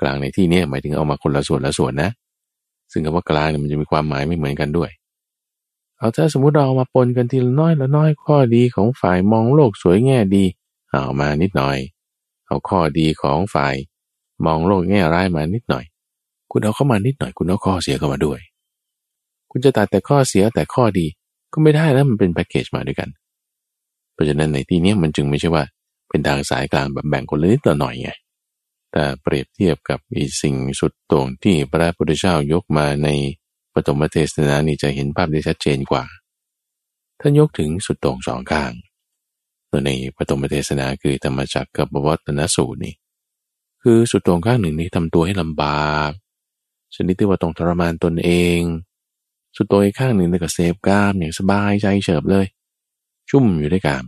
กลางในที่นี้หมายถึงเอามาคนละส่วนละส่วนนะ ซึ่งคำว่ากลางเนี่ยมันจะมีความหมายไม่เหมือนกันด้วย เอาถ้าสมมติเราเอามาปนกันทีละน้อยละน้อยข้อดีของฝ่ายมองโลกสวยแง่ดีเอามานิดหน่อย เอาข้อดีของฝ่ายมองโลกแง่ร้ายมานิดหน่อย คุณเอาเข้ามานิดหน่อย คุณเอาข้อเสียเข้ามาด้วย คุณจะตัดแต่ข้อเสียแต่ข้อดีก็ไม่ได้แล้วมันเป็นแพ็กเกจมาด้วยกัน ราะฉะนั้นในที่นี้มันจึงไม่ใช่ว่าเป็นทางสายกลางแบบแบ่งคนละนิดละหน่อยไง แต่เปรียบเทียบกับอีสิ่งสุดโต่งที่พระพุทธเจ้ายกมาในปฐมเทศนานี่จะเห็นภาพได้ชัดเจนกว่า ท่านยกถึงสุดโต่งสองข้างตัวในปฐมเทศนาคือธรรมจักรกับวัตนสูตรนี่ คือสุดตรงข้างหนึ่งนี้ทำตัวให้ลำบากชนิดที่ว่าต้องทรมานตนเอง สุดตัวอีกข้างหนึ่งก็เสพกามอย่างสบายใจเฉิบเลย ชุ่มอยู่ด้วยกาม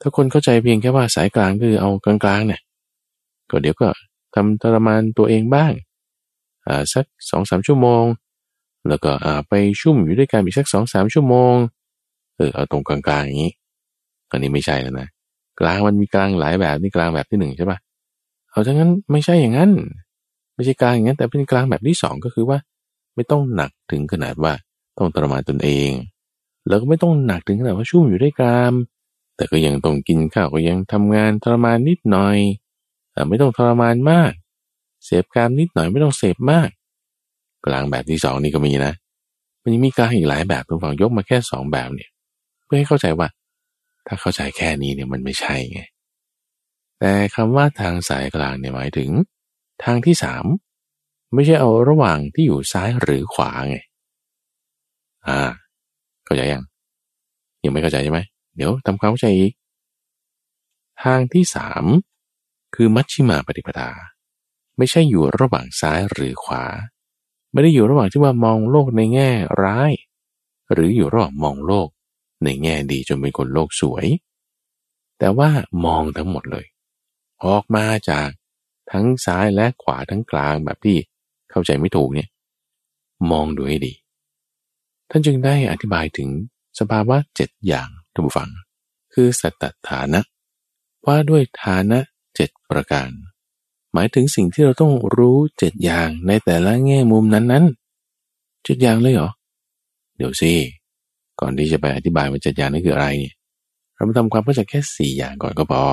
ถ้าคนเข้าใจเพียงแค่ว่าสายกลางคือเอากลางๆเนี่ยก็เดี๋ยวก็ทำทรมานตัวเองบ้าง อ่าสักสองสามชั่วโมง แล้วก็อ่าไปชุ่มอยู่ด้วยกันอีกสักสองสามชั่วโมง เออเอาตรงกลางๆอย่างนี้อันนี้ไม่ใช่แล้วนะ กลางมันมีกลางหลายแบบนี่กลางแบบที่หนึ่งใช่ปะเอาทั้งนั้นไม่ใช่อย่างนั้น ไม่ใช่กลางอย่างนั้นแต่เป็นกลางแบบที่สองก็คือว่า ไม่ต้องหนักถึงขนาดว่าต้องทรมานตนเอง แล้วก็ไม่ต้องหนักถึงขนาดว่าชุ่มอยู่ด้วยกราม แต่ก็ยังต้องกินข้าวก็ยังทำงานทรมานนิดหน่อยแต่ไม่ต้องทรมานมาก เสพกรามนิดหน่อยไม่ต้องเสพมาก กลางแบบที่สองนี่ก็มีนะ มันยังมีกลางอีกหลายแบบทุกฝั่งยกมาแค่สองแบบเนี่ย เพื่อให้เข้าใจว่า ถ้าเข้าใจแค่นี้เนี่ยมันไม่ใช่ไงแต่คำว่าทางสายกลางเนี่ยหมายถึง ทางที่สามไม่ใช่เอาระหว่างที่อยู่ซ้ายหรือขวาไง อ่า เข้าใจยังยังไม่เข้าใจใช่ไหมเดี๋ยวทำความเข้าใจอีกทางที่สามคือมัชชิมาปฏิปทาไม่ใช่อยู่ระหว่างซ้ายหรือขวา ไม่ได้อยู่ระหว่างที่ว่ามองโลกในแง่ร้าย หรืออยู่ระหว่างมองโลกในแง่ดีจนเป็นคนโลกสวย แต่ว่ามองทั้งหมดเลย ออกมาจากทั้งซ้ายและขวาทั้งกลางแบบที่เข้าใจไม่ถูกเนี่ย มองดูให้ดี ท่านจึงได้อธิบายถึงสภาวะเจ็ดอย่างท่านผู้ฟัง คือสัตตฐานะ ว่าด้วยฐานะเจ็ดประการ หมายถึงสิ่งที่เราต้องรู้เจ็ดอย่างในแต่ละแง่มุมนั้นๆเจ็ดอย่างเลยเหรอ เดี๋ยวสิก่อนที่จะไปอธิบายว่าเจ็ดอย่างนี้คืออะไรเนี่ยเรามาทำความเข้าใจแค่สี่อย่างก่อนก็พอ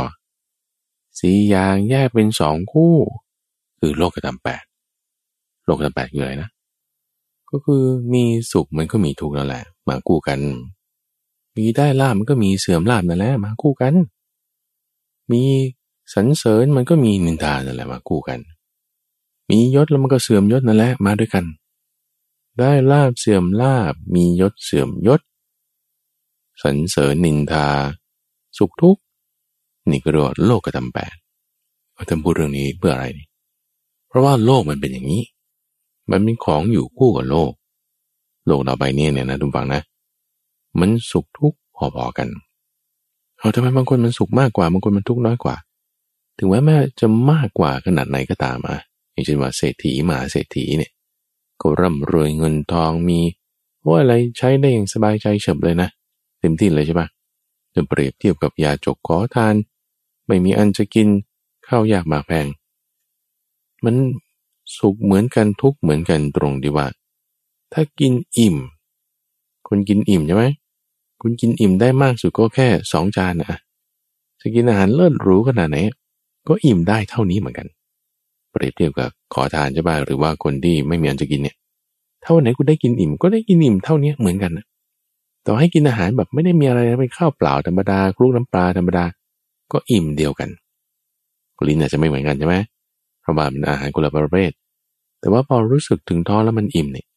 สี่อย่างแยกเป็นสองคู่ คือโลกธรรมแปดโลกธรรมแปดคืออะไรนะ ก็คือมีสุขมันก็มีทุกข์นั่นแหละ มาคู่กัน มีได้ลาบมันก็มีเสื่อมลาบนั่นแหละ มาคู่กัน มีสรรเสริญมันก็มีนินทานั่นแหละมาคู่กัน มียศแล้วมันก็เสื่อมยศนั่นแหละมาด้วยกัน ได้ลาบเสื่อมลาบ มียศเสื่อมยศสรรเสริญนินทา สุขทุกข์นี่ก็เรียกว่าโลกธรรมแปดท่านพูดเรื่องนี้เพื่ออะไรนี่เพราะว่าโลกมันเป็นอย่างนี้ มันมีของอยู่คู่กับโลก โลกเราใบนี้เนี่ยนะทุกฝังนะ มันสุขทุกข์พอๆกัน เอาทำไมบางคนมันสุขมากกว่าบางคนมันทุกข์น้อยกว่า ถึงแม้แม่จะมากกว่าขนาดไหนก็ตามอะอย่างเช่นว่าเศรษฐีมาเศรษฐีเนี่ยก็ร่ำรวยเงินทองมีว่าอะไรใช้ได้อย่างสบายใจเฉบเลยนะเต็มที่เลยใช่ปะจะเปรียบเทียบกับยาจกขอทาน ไม่มีอันจะกินข้าวยากมากแพง มัน สุขเหมือนกันทุกเหมือนกันตรงดีว่า ถ้ากินอิ่มคนกินอิ่มใช่ไหมคุณกินอิ่มได้มากสุดก็แค่สองจานนะจะกินอาหารเลิศหรูขนาดไหนก็อิ่มได้เท่านี้เหมือนกัน เปรียบเทียบกับขอทานใช่ไหมหรือว่าคนที่ไม่มีอันจะกินเนี่ยถ้าวันไหนกูได้กินอิ่มก็ได้กินอิ่มเท่านี้เหมือนกันนะต่อให้กินอาหารแบบไม่ได้มีอะไรเป็นข้าวเปล่าธรรมดาคลุกน้ำปลาธรรมดาก็อิ่มเดียวกันลิ้นอาจจะไม่เหมือนกันใช่ไหมเพราะว่าเป็นอาหารกุลประเภท แต่ว่าพอรู้สึกถึงท้องแล้วมันอิ่มเนี่ย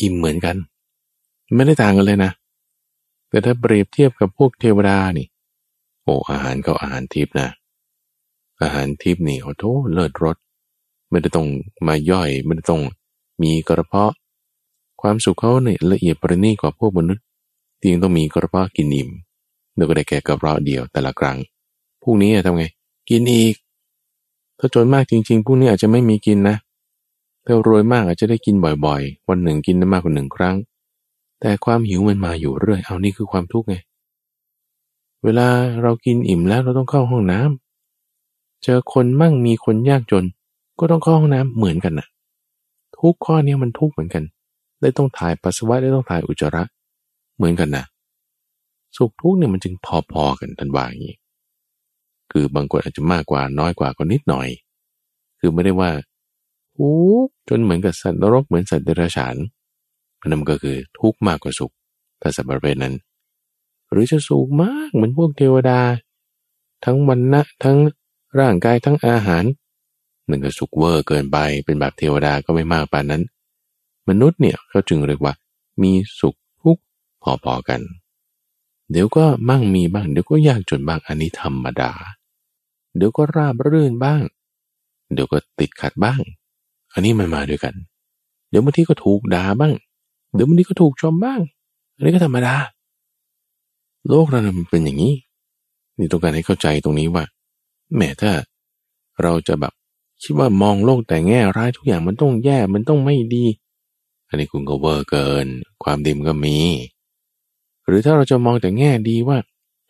อิ่มเหมือนกัน ไม่ได้ต่างกันเลยนะ แต่ถ้าเปรียบเทียบกับพวกเทวดานี่ โอ้อาหารเขาอาหารทิพนะ อาหารทิพนี่โอ้โหเลิศรสไม่ได้ต้องมาย่อยไม่ได้ต้องมีกระเพาะ ความสุขเขาเนี่ยละเอียดประณีตกว่าพวกมนุษย์ที่ยังต้องมีกระเพาะกินอิ่มเดี๋ยวก็ได้แก่กระเพาะเดียวแต่ละครั้งพวกนี้ทำไง กินอีก ถ้าจนมากจริง ๆ พวกนี้อาจจะไม่มีกินนะ ถ้ารวยมากอาจจะได้กินบ่อยๆ วันหนึ่งกินได้มากกว่าหนึ่งครั้ง แต่ความหิวมันมาอยู่เรื่อย เอานี่คือความทุกข์ไง เวลาเรากินอิ่มแล้วเราต้องเข้าห้องน้ำเจอคนมั่งมีคนยากจน ก็ต้องเข้าห้องน้ำเหมือนกันนะทุกข้อนี้มันทุกเหมือนกัน ได้ต้องถ่ายปัสสาวะได้ต้องถ่ายอุจจาระ เหมือนกันนะสุขทุกเนี่ยมันจึงพอๆกันทันว่าอย่างนี้คือบางคนอาจจะมากกว่าน้อยกว่าก็นิดหน่อย คือไม่ได้ว่า ทุกจนเหมือนกับสัตว์นรกเหมือนสัตว์เดรัจฉานนั่นก็คือทุกข์มากกว่าสุขถ้าสัตว์ประเภทนั้น หรือจะสุขมากเหมือนพวกเทวดา ทั้งวันนะทั้งร่างกายทั้งอาหารหนึ่งก็สุขเวอร์เกินไปเป็นแบบเทวดาก็ไม่มากปานนั้น มนุษย์เนี่ยเขาจึงเรียกว่ามีสุขทุกข์พอๆกัน เดี๋ยวก็มั่งมีบ้าง เดี๋ยวก็ยากจนบ้างอันนี้ธรรมดา เดี๋ยวก็ราบรื่นบ้าง เดี๋ยวก็ติดขัดบ้าง อันนี้มันมาด้วยกัน เดี๋ยวบางทีก็ถูกด่าบ้าง เดี๋ยวบางทีก็ถูกชมบ้าง อันนี้ก็ธรรมดา โลกเรามันเป็นอย่างนี้ นี่ต้องการให้เข้าใจตรงนี้ว่า แม้ถ้าเราจะแบบคิดว่ามองโลกแต่แง่ร้ายทุกอย่างมันต้องแย่มันต้องไม่ดี อันนี้คุณก็เวอร์เกิน ความดีมันก็มี หรือถ้าเราจะมองแต่แง่ดีว่า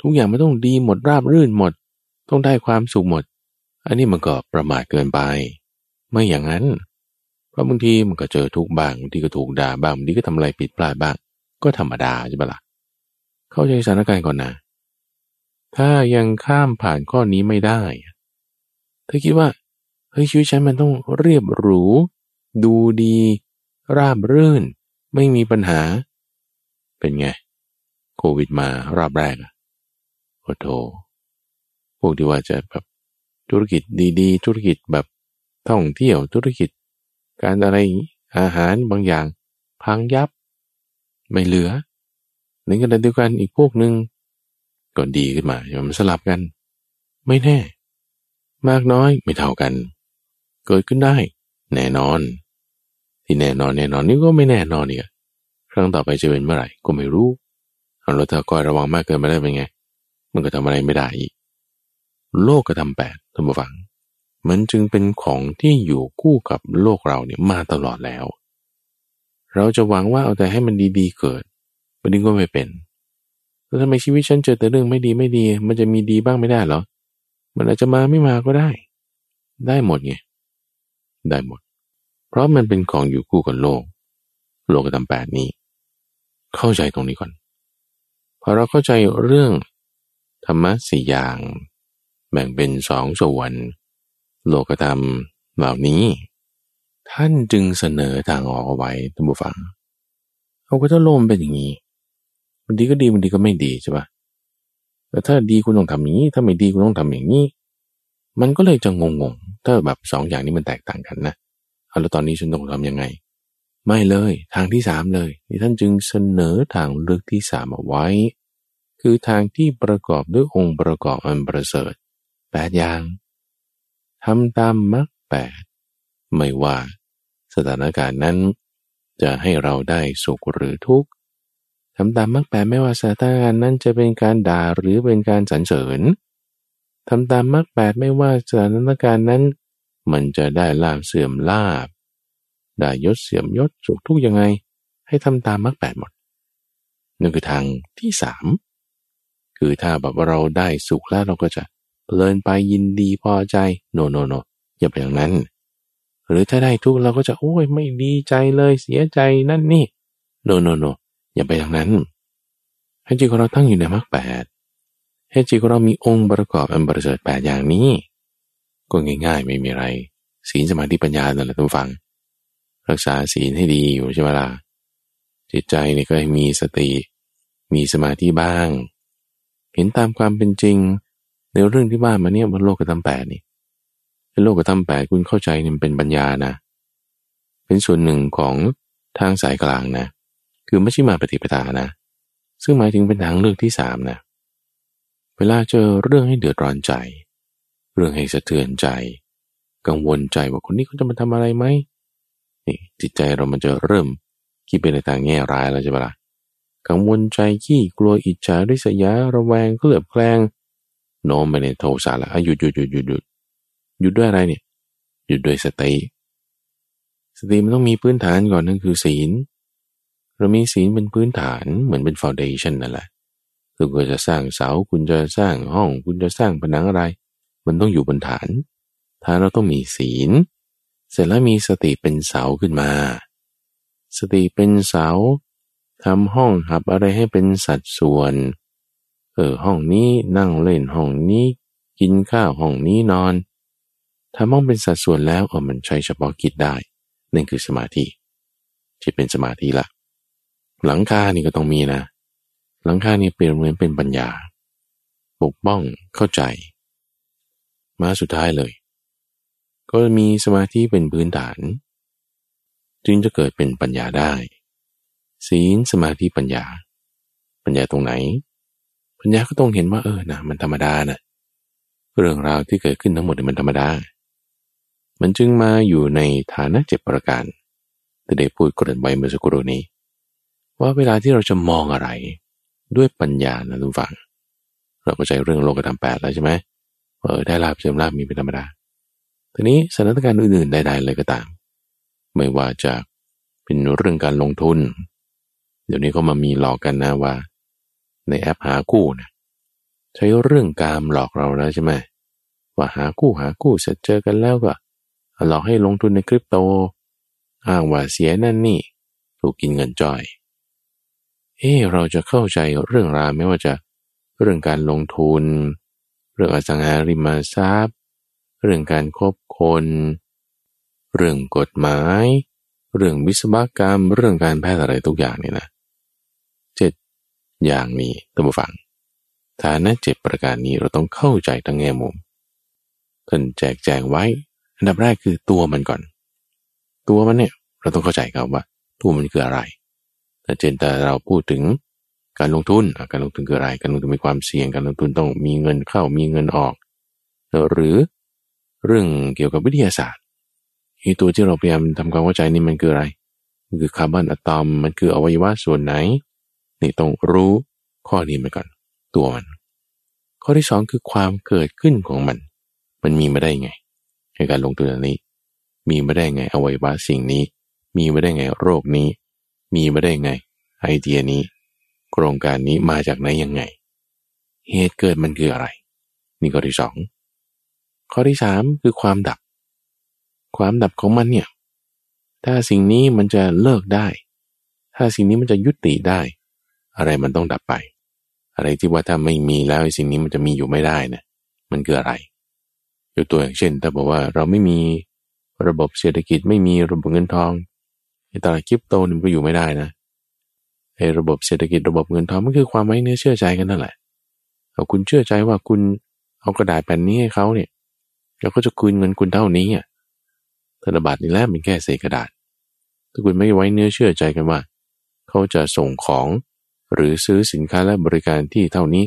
ทุกอย่างมันต้องดีหมดราบรื่นหมด ต้องได้ความสุขหมด อันนี้มันก็ประมาทเกินไป ไม่อย่างนั้น เพราะบางทีมันก็เจอทุกบ้างบางทีก็ถูกด่าบ้างบางทีก็ทำอะไรผิดพลาดบ้าง ก็ธรรมดาใช่ปะละ่ะเข้าใจสถานการณ์ก่อนนะ ถ้ายังข้ามผ่านข้อนี้ไม่ได้เธอคิดว่าเฮ้ยชีวิตฉันมันต้องเรียบหรู ดูดี ราบรื่น ไม่มีปัญหา เป็นไง โควิดมารอบแรกอะโอ้โถพวกที่ว่าจะแบบธุรกิจดีๆ ธุรกิจแบบท่องเที่ยวธุรกิจ การอะไรอาหารบางอย่าง พังยับ ไม่เหลือในขณะเดียวกันอีกพวกหนึ่งก็ดีขึ้นมาอย่ามันสลับกัน ไม่แน่ มากน้อยไม่เท่ากัน เกิดขึ้นได้ แน่นอน ที่แน่นอนแน่นอนนี่ก็ไม่แน่นอนเนี่ยครั้งต่อไปจะเป็นเมื่อไหร่ก็ไม่รู้เอาเราถ้าคอยระวังมากเกินไปได้เป็นไง มันก็ทำอะไรไม่ได้อีก โลกก็ทำแปดท่านผู้ฟัง มันจึงเป็นของที่อยู่คู่กับโลกเราเนี่ยมาตลอดแล้ว เราจะหวังว่าเอาแต่ให้มันดีๆเกิดมันดีก็ไม่เป็น แล้วทำไมชีวิตฉันเจอแต่เรื่องไม่ดีไม่ดี มันจะมีดีบ้างไม่ได้เหรอ มันอาจจะมาไม่มาก็ได้ ได้หมดไง ได้หมด เพราะมันเป็นของอยู่คู่กับโลก โลกธรรมแปดนี้ เข้าใจตรงนี้ก่อน พอเราเข้าใจเรื่องธรรมะสี่อย่าง แบ่งเป็นสองส่วน โลกธรรมเหล่านี้ ท่านจึงเสนอทางออกเอาไว้ท่านผู้ฟังเอาก็ถ้าโลมเป็นอย่างนี้บางทีก็ดีบางทีก็ไม่ดีใช่ปะแต่ถ้าดีคุณต้องทำอย่างนี้ ถ้าไม่ดีคุณต้องทำอย่างนี้ มันก็เลยจะงงๆถ้าแบบสองอย่างนี้มันแตกต่างกันนะเอาแล้วตอนนี้ฉันต้องทำยังไง ไม่เลยทางที่สามเลยที่ท่านจึงเสนอทางเลือกที่สามเอาไว้ คือทางที่ประกอบด้วยองค์ประกอบอันประเสริฐแปดอย่าง ทำตามมรรคแปดไม่ว่าสถานการณ์นั้น จะให้เราได้สุขหรือทุกข์ทำตามมรรคแปดไม่ว่าสถานการณ์นั้นจะเป็นการด่าหรือเป็นการสรรเสริญทำตามมรรคแปดไม่ว่าสถานการณ์นั้น มันจะได้ลาบเสื่อมลาบได้ยศเสื่อมยศสุขทุกข์ยังไง ให้ทำตามมรรคแปดหมดนั่นคือทางที่สามคือถ้าแบบเราได้สุขแล้วเราก็จะ เพลินไปยินดีพอใจโนโนโนอย่าไปอย่างนั้น หรือถ้าได้ทุกเราก็จะโอ้ยไม่ดีใจเลยเสียใจนั่นนี่โนโนโนอย่าไปอย่างนั้น ให้จิตของเราตั้งอยู่ในมรรคแปดให้จิตของเรามีองค์ประกอบอันประเสริฐแปดอย่างนี้ ก็ง่าย ๆ ไม่มีอะไรศีลสมาธิปัญญานั่นแหละทุกฝัง รักษาศีลให้ดีอยู่ใช่ไหมล่ะจิตใจนี่ก็ให้มีสติ มีสมาธิบ้าง เห็นตามความเป็นจริง ในเรื่องที่ว่ามาเนี่ยบนโลกธรรมแปดนี่โลกธรรมแปดคุณเข้าใจเนี่ยเป็นปัญญานะ เป็นส่วนหนึ่งของทางสายกลางนะ คือไม่ใช่มาปฏิปทานะ ซึ่งหมายถึงเป็นทางเลือกที่สามนะ เวลาเจอเรื่องให้เดือดร้อนใจ เรื่องให้สะเทือนใจ กังวลใจว่าคนนี้เขาจะมาทำอะไรไหมนี่จิตใจเรามันจะเริ่มคิดไปในทางแง่ร้ายแล้วใช่ปะละ่ะกังวลใจขี้กลัวอิจฉาริษยาระแวงเคลือบแคลง โน้มไปในโทสะละหยุดหยุดหยุดหยุดหยุดหยุดด้วยอะไรเนี่ยหยุดด้วยสติสติมันต้องมีพื้นฐานก่อนนั่นคือศีล เรามีศีลเป็นพื้นฐานเหมือนเป็นฟาวเดชันนั่นแหละคือคุณจะสร้างเสาคุณจะสร้างห้อง คุณจะสร้างผนังอะไร มันต้องอยู่บนฐานฐานเราต้องมีศีล เสร็จแล้วมีสติเป็นเสาขึ้นมา สติเป็นเสาทำห้องหับอะไรให้เป็นสัดส่วน เออห้องนี้นั่งเล่นห้องนี้ กินข้าวห้องนี้นอนทำห้องเป็นสัดส่วนแล้วเออมันใช้เฉพาะกิจได้นั่นคือสมาธิที่เป็นสมาธิละหลังคานี่ก็ต้องมีนะ หลังคานี่เปลี่ยนเหมือนเป็นปัญญาปกป้องเข้าใจ มาสุดท้ายเลย ก็มีสมาธิเป็นพื้นฐาน จึงจะเกิดเป็นปัญญาได้ ศีลสมาธิปัญญา ปัญญาตรงไหน ปัญญาก็ต้องเห็นว่าเออนะมันธรรมดานะเรื่องราวที่เกิดขึ้นทั้งหมดมันธรรมดา มันจึงมาอยู่ในฐานะเจ็บประการที่ได้พูดกรนไว้เมื่อสักครู่นี้ ว่าเวลาที่เราจะมองอะไร ด้วยปัญญานะทุกฝังเราก็ใจเรื่องโลกธรรมแปดแล้วใช่ไหมเออได้ลาบเสื่อมลาบมีเป็นธรรมดาทีนี้สถานการณ์อื่นๆใดๆเลยก็ตาม ไม่ว่าจะเป็นเรื่องการลงทุน เดี๋ยวนี้เขามามีหลอกกันนะว่า ในแอปหาคู่นะใช้เรื่องการหลอกเราแล้วใช่ไหมว่าหาคู่หาคู่เสร็จเจอกันแล้วก็หลอกให้ลงทุนในคริปโต อ้างว่าเสียนั่นนี่ ถูกกินเงินจ่อย เออเราจะเข้าใจเรื่องราวไม่ว่าจะเรื่องการลงทุน เรื่องอสังหาริมทรัพย์ เรื่องการคบคน เรื่องกฎหมาย เรื่องวิศวกรรม เรื่องการแพทย์อะไรทุกอย่างเนี่ยนะเอย่างนี้ตั้งฟัง ฐานะเจ็ดประการนี้เราต้องเข้าใจทั้งแง่มุมท่านแจกแจงไว้อันดับแรกคือตัวมันก่อน ตัวมันเนี่ยเราต้องเข้าใจครับว่า ตัวมันคืออะไรแต่เจนแต่เราพูดถึงการลงทุนการลงทุนคืออะไร การลงทุนมีความเสี่ยง การลงทุนต้องมีเงินเข้ามีเงินออก หรือเรื่องเกี่ยวกับวิทยาศาสตร์ไอ้ตัวที่เราพยายามทำความเข้าใจนี่มันคืออะไร มันคือคาร์บอนอะตอม มันคืออวัยวะส่วนไหน นี่ต้องรู้ข้อนี้ไปก่อน ตัวมัน ข้อที่สองคือความเกิดขึ้นของมัน มันมีมาได้ไงในการลงทุนอันนี้ มีมาได้ไงอวัยวะสิ่งนี้ มีมาได้ไงโรคนี้ มีมาได้ไง ไอเดียนี้ โครงการนี้มาจากไหนยังไง เหตุเกิดมันคืออะไร นี่ข้อที่สองข้อที่สามคือความดับ ความดับของมันเนี่ย ถ้าสิ่งนี้มันจะเลิกได้ ถ้าสิ่งนี้มันจะยุติได้ อะไรมันต้องดับไป อะไรที่ว่าถ้าไม่มีแล้วสิ่งนี้มันจะมีอยู่ไม่ได้นะมันคืออะไรยกตัวอย่างเช่น ถ้าบอกว่าเราไม่มีระบบเศรษฐกิจไม่มีระบบเงินทองตลาดคริปโตนี่มันก็อยู่ไม่ได้นะไอ้ระบบเศรษฐกิจระบบเงินทองมันคือความไว้เนื้อเชื่อใจกันนั่นแหละเอาคุณเชื่อใจว่าคุณเอากระดาษแผ่นนี้ให้เขาเนี่ยแล้วก็จะคืนเงินคุณเท่านี้อะธนบัตรนี่แหละเป็นแค่เศษกระดาษ ถ้าคุณไม่ไว้เนื้อเชื่อใจกันว่า เขาจะส่งของ หรือซื้อสินค้าและบริการที่เท่านี้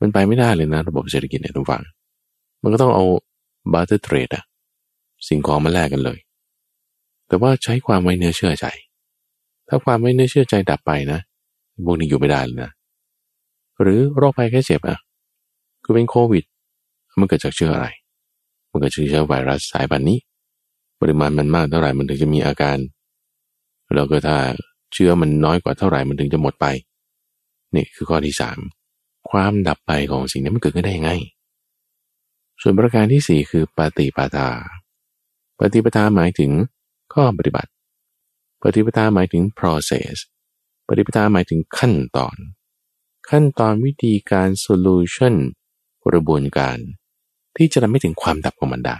มันไปไม่ได้เลยนะ ระบบเศรษฐกิจเนี่ยทุกฝั่งมันก็ต้องเอาบาร์เตอร์เทรดอะสิ่งของมาแลกกันเลย แต่ว่าใช้ความไว้เนื้อเชื่อใจ ถ้าความไว้เนื้อเชื่อใจดับไปนะพวกนี้อยู่ไม่ได้เลยนะ หรือโรคภัยแค่เจ็บอะคือเป็นโควิด มันเกิดจากเชื้ออะไร มันเกิดจากเชื้อไวรัสสายพันธุ์นี้ ปริมาณมันมากเท่าไหร่มันถึงจะมีอาการ แล้วก็ถ้าเชื้อมันน้อยกว่าเท่าไหร่มันถึงจะหมดไป นี่คือข้อที่สามความดับไปของสิ่งนี้มันเกิดขึ้นได้ยังไง ส่วนประการที่สี่คือปฏิปทา ปฏิปทาหมายถึงข้อปฏิบัติ ปฏิปทาหมายถึง process ปฏิปทาหมายถึงขั้นตอน ขั้นตอนวิธีการ solution กระบวนการ ที่จะทำให้ถึงความดับของมันได้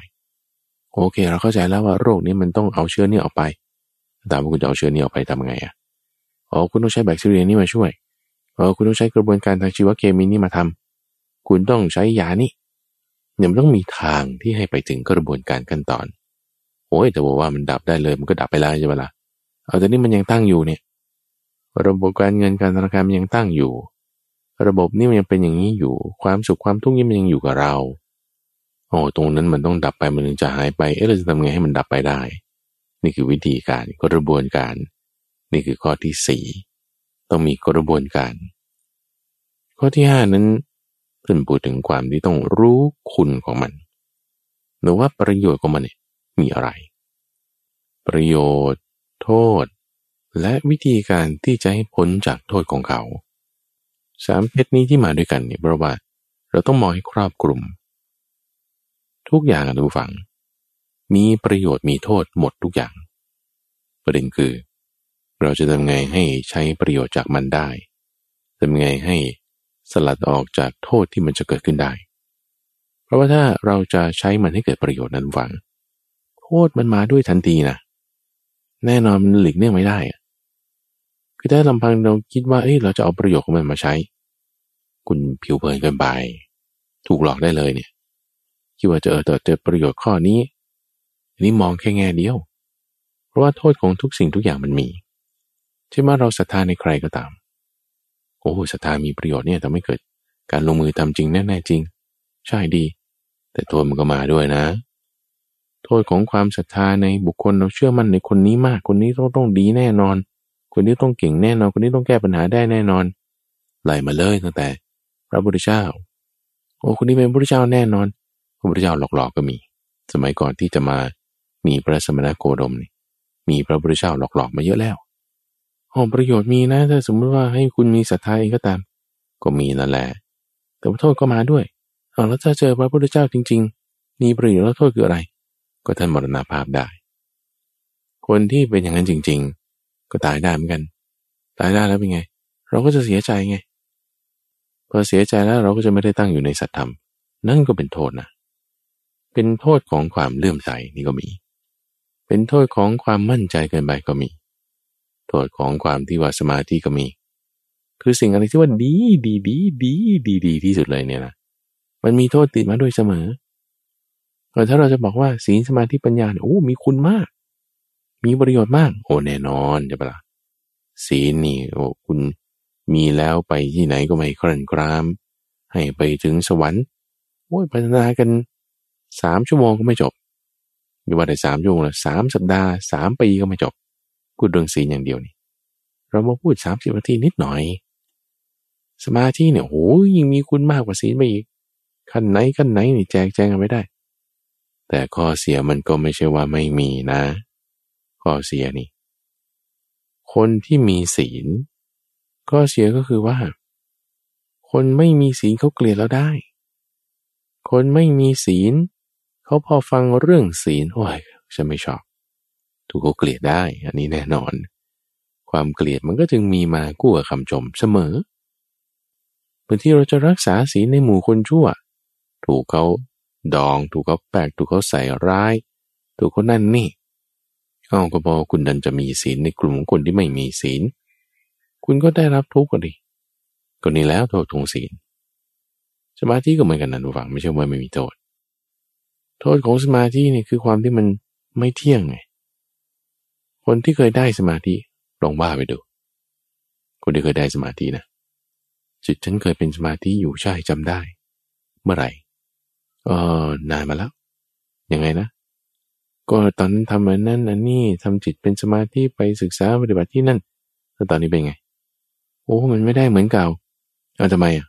โอเค เราเข้าใจแล้วว่าโรคนี้มันต้องเอาเชื้อนี้ออกไปแต่ว่าคุณจะเอาเชื้อนี้ออกไปทำไงอะอ๋อคุณต้องใช้แบคทีเรียนี่มาช่วย เออคุณต้องใช้กระบวนการทางชีวเคมีนี่มาทำคุณต้องใช้ยานี่เนี่ยมันต้องมีทางที่ให้ไปถึงกระบวนการขั้นตอนโอ้ยแต่บอกว่ามันดับได้เลยมันก็ดับไปแล้วใช่ไหมล่ะเอาแต่นี่มันยังตั้งอยู่เนี่ย ระบบการเงินการธนาคารมันยังตั้งอยู่ ระบบนี่มันยังเป็นอย่างนี้อยู่ ความสุขความทุกข์นี่มันยังอยู่กับเราโอ้ตรงนั้นมันต้องดับไปมันถึงจะหายไปเอ๊ะเราจะทำไงให้มันดับไปได้ นี่คือวิธีการกระบวนการ นี่คือข้อที่สี่ ต้องมีกระบวนการ ข้อที่ห้านั้นเพื่อนพูดถึงความที่ต้องรู้คุณของมัน หรือว่าประโยชน์ของมันเนี่ยมีอะไร ประโยชน์ โทษ และวิธีการที่จะให้พ้นจากโทษของเขาสามเพชรนี้ที่มาด้วยกันเนี่ยเพราะว่า เราต้องมองให้ครอบคลุมทุกอย่างนะทุกฝัง มีประโยชน์มีโทษหมดทุกอย่าง ประเด็นคือ เราจะทำไงให้ใช้ประโยชน์จากมันได้ทำไงให้สลัดออกจากโทษที่มันจะเกิดขึ้นได้ เพราะว่าถ้าเราจะใช้มันให้เกิดประโยชน์นั้นฝัง โทษมันมาด้วยทันทีนะแน่นอนมันหลีกเลี่ยงไม่ได้คือถ้าลำพังเราคิดว่าเอ้ยเราจะเอาประโยชน์ของมันมาใช้ คุณผิวเผินเกินไปถูกหลอกได้เลยเนี่ยคิดว่าจะเออเจอประโยชน์ข้อนี้อันนี้มองแค่แง่เดียว เพราะว่าโทษของทุกสิ่งทุกอย่างมันมี ใช่ไหมเราศรัทธาในใครก็ตาม โอ้ศรัทธามีประโยชน์เนี่ยแต่ไม่เกิดการลงมือทำจริงแน่ๆจริง ใช่ดี แต่โทษมันก็มาด้วยนะ โทษของความศรัทธาในบุคคลเราเชื่อมั่นในคนนี้มาก คนนี้ต้องต้องดีแน่นอน คนนี้ต้องเก่งแน่นอน คนนี้ต้องแก้ปัญหาได้แน่นอนไล่มาเลยตั้งแต่ พระพุทธเจ้า โอ้คนนี้เป็นพระพุทธเจ้าแน่นอน พระพุทธเจ้าหลอกๆก็มี สมัยก่อนที่จะมามีพระสมณโคดมนี่มีพระพุทธเจ้าหลอกๆมาเยอะแล้ว โอ้ประโยชน์มีนะถ้าสมมติว่าให้คุณมีศรัทธาเองก็ตาม ก็มีนั่นแหละแต่โทษก็มาด้วยอ๋อแล้วถ้าเจอพระพุทธเจ้าจริง ๆ มีประโยชน์แล้วโทษคืออะไร ก็ท่านมรณาภาพได้ คนที่เป็นอย่างนั้นจริง ๆ ก็ตายได้เหมือนกัน ตายได้แล้วเป็นไง เราก็จะเสียใจไงพอเสียใจแล้วเราก็จะไม่ได้ตั้งอยู่ในสัตธรรม นั่นก็เป็นโทษนะเป็นโทษของความเลื่อมใสนี่ก็มี เป็นโทษของความมั่นใจเกินไปก็มี โทษของความที่ว่าสมาธิก็มี คือสิ่งอะไรที่ว่าดีดีดีดีดีดีที่สุดเลยเนี่ยนะมันมีโทษติดมาด้วยเสมอแต่ถ้าเราจะบอกว่าศีลสมาธิปัญญาเนี่ยโอ้มีคุณมาก มีประโยชน์มาก โอ้แน่นอนใช่ปะละ่ะศีลนี่โอ้คุณมีแล้วไปที่ไหนก็ไม่ครันกราม ให้ไปถึงสวรรค์โอ้ยพัฒนากันสามชั่วโมงก็ไม่จบมีว่าได้สามชั่วโมงละสามสัปดาห์สามปีก็ไม่จบ พูดเรื่องศีลอย่างเดียวนี่ เรามาพูดสามสิบนาทีนิดหน่อย สมาธิเนี่ยโอ้ยยิ่งมีคุณมากกว่าศีลไปอีกขั้นไหนขั้นไหนนี่แจกแจงกันไม่ได้ แต่ข้อเสียมันก็ไม่ใช่ว่าไม่มีนะ ข้อเสียนี่ คนที่มีศีล ข้อเสียก็คือว่า คนไม่มีศีลเขาเกลียดแล้วได้ คนไม่มีศีลเขาพอฟังเรื่องศีลโอ้ยฉันไม่ชอบ ถูกเขาเกลียดได้ อันนี้แน่นอน ความเกลียดมันก็จึงมีมากู้กับคำชมเสมอบางที่เราจะรักษาศีลในหมู่คนชั่ว ถูกเขาดอง ถูกเขาแปลกถูกเขาใส่ร้าย ถูกเขานั่นนี่เอาก็พอคุณดันจะมีศีลในกลุ่มคนที่ไม่มีศีล คุณก็ได้รับทุกข์ก็ดีก็นี่แล้วโทษของศีลสมาธิก็เหมือนกันนะทุกฝังไม่ใช่ว่าไม่มีโทษ โทษของสมาธินี่คือความที่มันไม่เที่ยงไง คนที่เคยได้สมาธิลองว่าไปดู คนที่เคยได้สมาธินะ จิตฉันเคยเป็นสมาธิอยู่ใช่จำได้ เมื่อไหร่เออนานมาแล้ว ยังไงนะ ก็ตอนนั้นทำอันนั้นอันนี้ทำจิตเป็นสมาธิไปศึกษาปฏิบัติที่นั่นแล้วตอนนี้เป็นไง โอ้มันไม่ได้เหมือนเก่าเอาทำไมอะ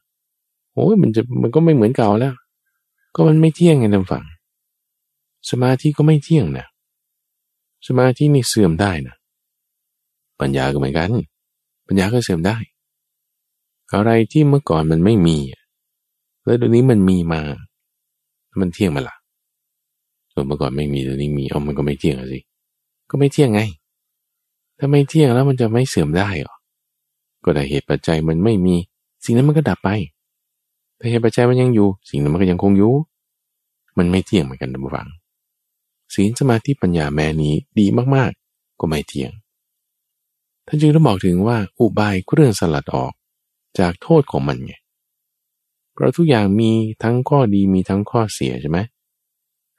โอ้ยมันจะมันก็ไม่เหมือนเก่าแล้ว ก็มันไม่เที่ยงไงท่านฟัง สมาธิก็ไม่เที่ยงนะ สมาธินี่เสื่อมได้นะปัญญาก็เหมือนกัน ปัญญาก็เสื่อมได้ อะไรที่เมื่อก่อนมันไม่มี แล้วเดี๋ยวนี้มันมีมา มันเที่ยงมาละส่วนเมื่อก่อนไม่มีตอนนี้มีเอามันก็ไม่เที่ยงสิก็ไม่เที่ยงไง ถ้าไม่เที่ยงแล้วมันจะไม่เสื่อมได้หรอก็ได้เหตุปัจจัยมันไม่มี สิ่งนั้นมันก็ดับไปแต่เหตุปัจจัยมันยังอยู่ สิ่งนั้นมันก็ยังคงอยู่ มันไม่เที่ยงเหมือนกันนะบุฟัง ศีลสมาธิปัญญาแม้นี้ดีมากๆ ก็ไม่เที่ยง ท่านจึงต้องบอกถึงว่าอุบายเครื่องสลัดออกจากโทษของมันไง เพราะทุกอย่างมีทั้งข้อดีมีทั้งข้อเสียใช่ไหม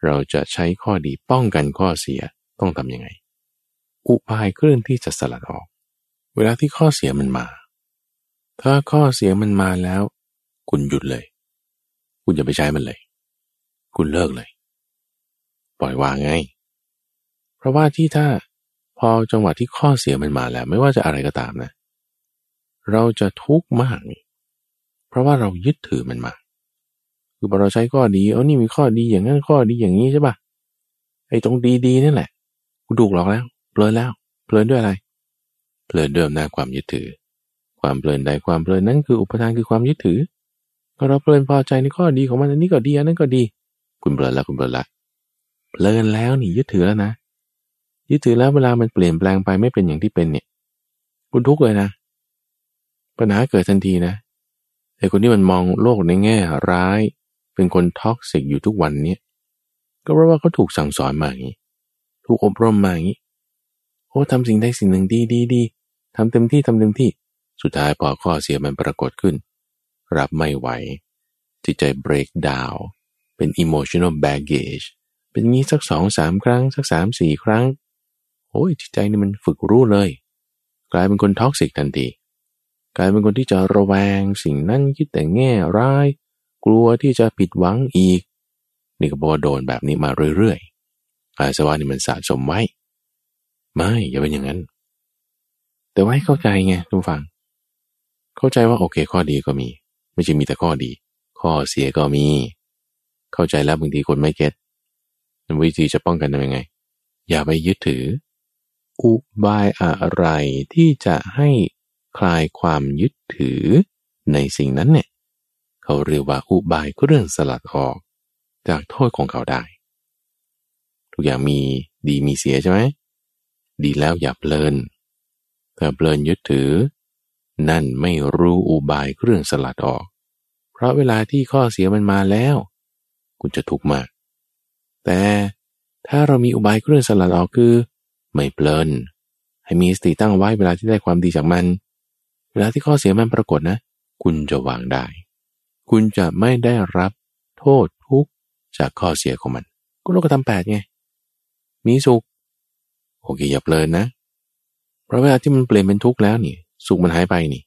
เราจะใช้ข้อดีป้องกันข้อเสียต้องทำยังไง อุบายเครื่องที่จะสลัดออก เวลาที่ข้อเสียมันมา ถ้าข้อเสียมันมาแล้ว คุณหยุดเลย คุณอย่าไปใช้มันเลย คุณเลิกเลย ปล่อยวางไง เพราะว่าที่ถ้าพอจังหวะที่ข้อเสียมันมาแล้ว ไม่ว่าจะอะไรก็ตามนะ เราจะทุกข์มากนี่เพราะว่าเรายึดถือมันมา คือพอเราใช้ข้อดี เอานี่มีข้อดีอย่างนั้นข้อดีอย่างนี้ใช่ปะไอ้ตรงดีๆนั่นแหละกูดูกหลอกแล้วเพลินแล้วเพลินด้วยอะไรเพลินด้วยอำนาจความยึดถือ ความเพลินใดความเพลินนั้นคืออุปทานคือความยึดถือเราเพลินพอใจในข้อดีของมันอันนี้ก็ดีอันนั้นก็ดี คุณเพลินแล้วคุณเพลินละ เพลินแล้วนี่ยึดถือแล้วนะ ยึดถือแล้วเวลามันเปลี่ยนแปลงไปไม่เป็นอย่างที่เป็นเนี่ยคุณทุกข์เลยนะ ปัญหาเกิดทันทีนะไอ้คนที่มันมองโลกในแง่ร้าย เป็นคน toxic อยู่ทุกวันเนี่ยก็เพราะว่าเขาถูกสั่งสอนมาอย่างนี้ถูกอบรมมาอย่างนี้โอ้ทำสิ่งใดสิ่งหนึ่งดีดีดีทำเต็มที่ทำเต็มที่สุดท้ายพอข้อเสียมันปรากฏขึ้น รับไม่ไหว จิตใจ break down เป็น emotional baggage เป็นงี้สักสองสามครั้ง สักสามสี่ครั้งโอ้ยจิตใจนี่มันฝึกรู้เลย กลายเป็นคน toxic ทันทีกลายเป็นคนที่จะระแวงสิ่งนั้นคิดแต่แง่ร้าย กลัวที่จะผิดหวังอีก นี่ก็บอกโดนแบบนี้มาเรื่อยๆอาสวะนี่มันสะสมไว้ ไม่อย่าเป็นอย่างนั้น แต่ว่าให้เข้าใจไงทุกฝัง เข้าใจว่าโอเคข้อดีก็มี ไม่ใช่มีแต่ข้อดี ข้อเสียก็มี เข้าใจแล้วบางทีคนไม่เก็ต วิธีจะป้องกันทำยังไง อย่าไปยึดถือ อุบายอะไรที่จะให้คลายความยึดถือในสิ่งนั้นเนี่ยเขาเรียกว่าอุบายเครื่องสลัดออก จากโทษของเขาได้ ทุกอย่างมีดีมีเสียใช่ไหมดีแล้วอย่าเพลินถ้าเพลินยึดถือ นั่นไม่รู้อุบายเครื่องสลัดออก เพราะเวลาที่ข้อเสียมันมาแล้ว คุณจะทุกข์มาก แต่ถ้าเรามีอุบายเครื่องสลัดออกคือ ไม่เพลิน ให้มีสติตั้งไว้เวลาที่ได้ความดีจากมัน เวลาที่ข้อเสียมันปรากฏนะ คุณจะวางได้ คุณจะไม่ได้รับโทษทุกจากข้อเสียของมัน ก็โลกธรรมแปดไง มีสุข โอเคอย่าเพลินนะ เพราะเวลาที่มันเปลี่ยนเป็นทุกข์แล้วนี่ สุขมันหายไปนี่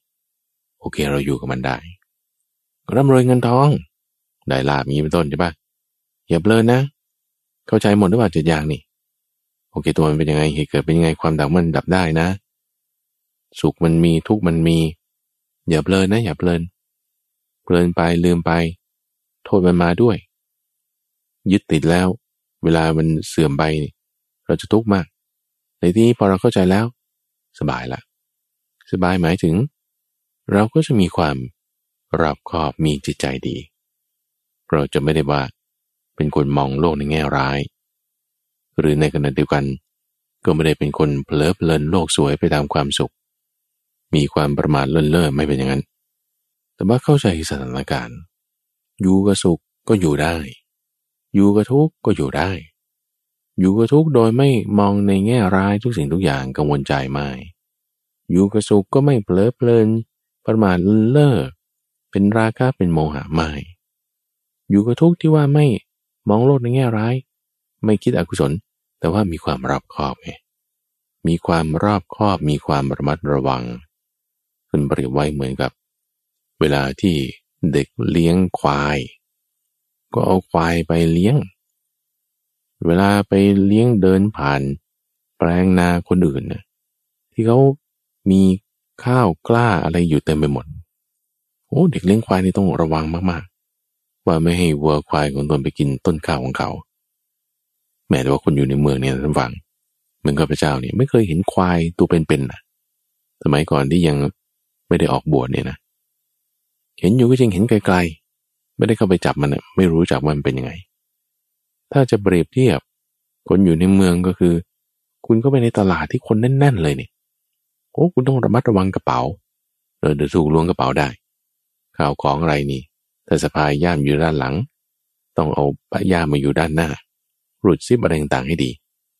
โอเคเราอยู่กับมันได้ร่ำรวยเงินทอง ได้ลาบมีเป็นต้นใช่ปะอย่าเพลินนะ เข้าใจหมดหรือเปล่าเจ็ดอย่างนี่ โอเค ตัวมันเป็นยังไงเหตุเกิดเป็นยังไงความดับมันดับได้นะ สุขมันมีทุกมันมี อย่าเพลินนะ อย่าเพลิน เพลินไปลืมไป โทษมันมาด้วย ยึดติดแล้ว เวลามันเสื่อมไปเราจะทุกข์มาก ในที่นี้พอเราเข้าใจแล้ว สบายละสบายหมายถึง เราก็จะมีความรอบคอบมีจิตใจดี เราจะไม่ได้ว่า เป็นคนมองโลกในแง่ร้าย หรือในขณะเดียวกัน ก็ไม่ได้เป็นคนเพลิดเพลินโลกสวยไปตามความสุข มีความประมาทเลินเล่อไม่เป็นอย่างนั้น แต่ว่าเข้าใจสถานการณ์ อยู่กับสุขก็อยู่ได้ อยู่กับทุกข์ก็อยู่ได้ อยู่กับทุกข์โดยไม่มองในแง่ร้ายทุกสิ่งทุกอย่างกังวลใจไม่ อยู่กับสุขก็ไม่เพลิดเพลิน ประมาทเลิกเป็นราคะเป็นโมหะไม่อยู่กับทุกข์ที่ว่าไม่ มองโลกในแง่ร้าย ไม่คิดอกุศล แต่ว่ามีความรอบคอบไงมีความรอบคอบมีความระมัดระวังคุณเปรียบไว้เหมือนกับ เวลาที่เด็กเลี้ยงควาย ก็เอาควายไปเลี้ยง เวลาไปเลี้ยงเดินผ่าน แปลงนาคนอื่นนะที่เขามีข้าวกล้าอะไรอยู่เต็มไปหมด โอ้เด็กเลี้ยงควายนี่ต้องระวังมาก ว่าไม่ให้วัวควายของตนไปกินต้นข้าวของเขา แม้แต่ว่าคนอยู่ในเมืองเนี่ยท่านฟังเหมือนกับพระเจ้าเนี่ยไม่เคยเห็นควายตัวเป็นๆนะสมัยก่อนที่ยังไม่ได้ออกบวชเนี่ยนะ เห็นอยู่ก็จริงเห็นไกลๆ ไม่ได้เข้าไปจับมันนะไม่รู้จักมันเป็นยังไง ถ้าจะเปรียบเทียบ คนอยู่ในเมืองก็คือ คุณก็ไปในตลาดที่คนแน่น ๆ เลยเนี่ยโอ้คุณต้องระมัดระวังกระเป๋าเดี๋ยวถูกล้วงกระเป๋าได้ข่าวของอะไรนี่ ถ้าสะพายย่ามอยู่ด้านหลัง ต้องเอาปะย่ามมาอยู่ด้านหน้า รูดซิปอะไรต่างๆให้ดี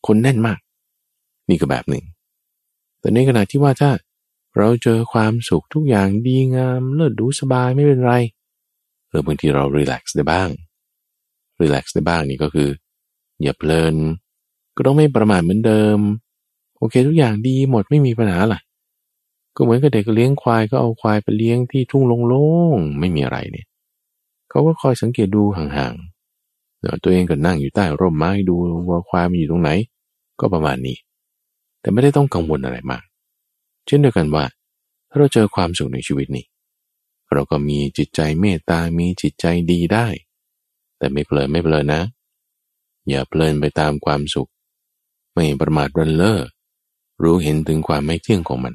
คนแน่นมาก นี่ก็แบบหนึ่ง แต่ในขณะที่ว่าถ้าเราเจอความสุขทุกอย่างดีงามเลิศดูสบายไม่เป็นไรเออบางทีเรารีแลกซ์ได้บ้างรีแลกซ์ได้บ้างนี่ก็คือ อย่าเพลิน ก็ต้องไม่ประมาทเหมือนเดิม โอเคทุกอย่างดีหมดไม่มีปัญหาล่ะ ก็เหมือนกับเด็กเลี้ยงควายก็เอาควายไปเลี้ยงที่ทุ่งโล่งๆไม่มีอะไรเนี่ย เขาก็คอยสังเกตดูห่างๆตัวเองก็นั่งอยู่ใต้ร่มไม้ดูว่าควายมันอยู่ตรงไหน ก็ประมาณนี้ แต่ไม่ได้ต้องกังวลอะไรมาก เช่นเดียวกันว่าถ้าเราเจอความสุขในชีวิตนี้ เราก็มีจิตใจเมตตา มีจิตใจดีได้ แต่ไม่เพลินไม่เพลินนะ อย่าเพลินไปตามความสุข ไม่ประมาทรันเลอรู้เห็นถึงความไม่เที่ยงของมัน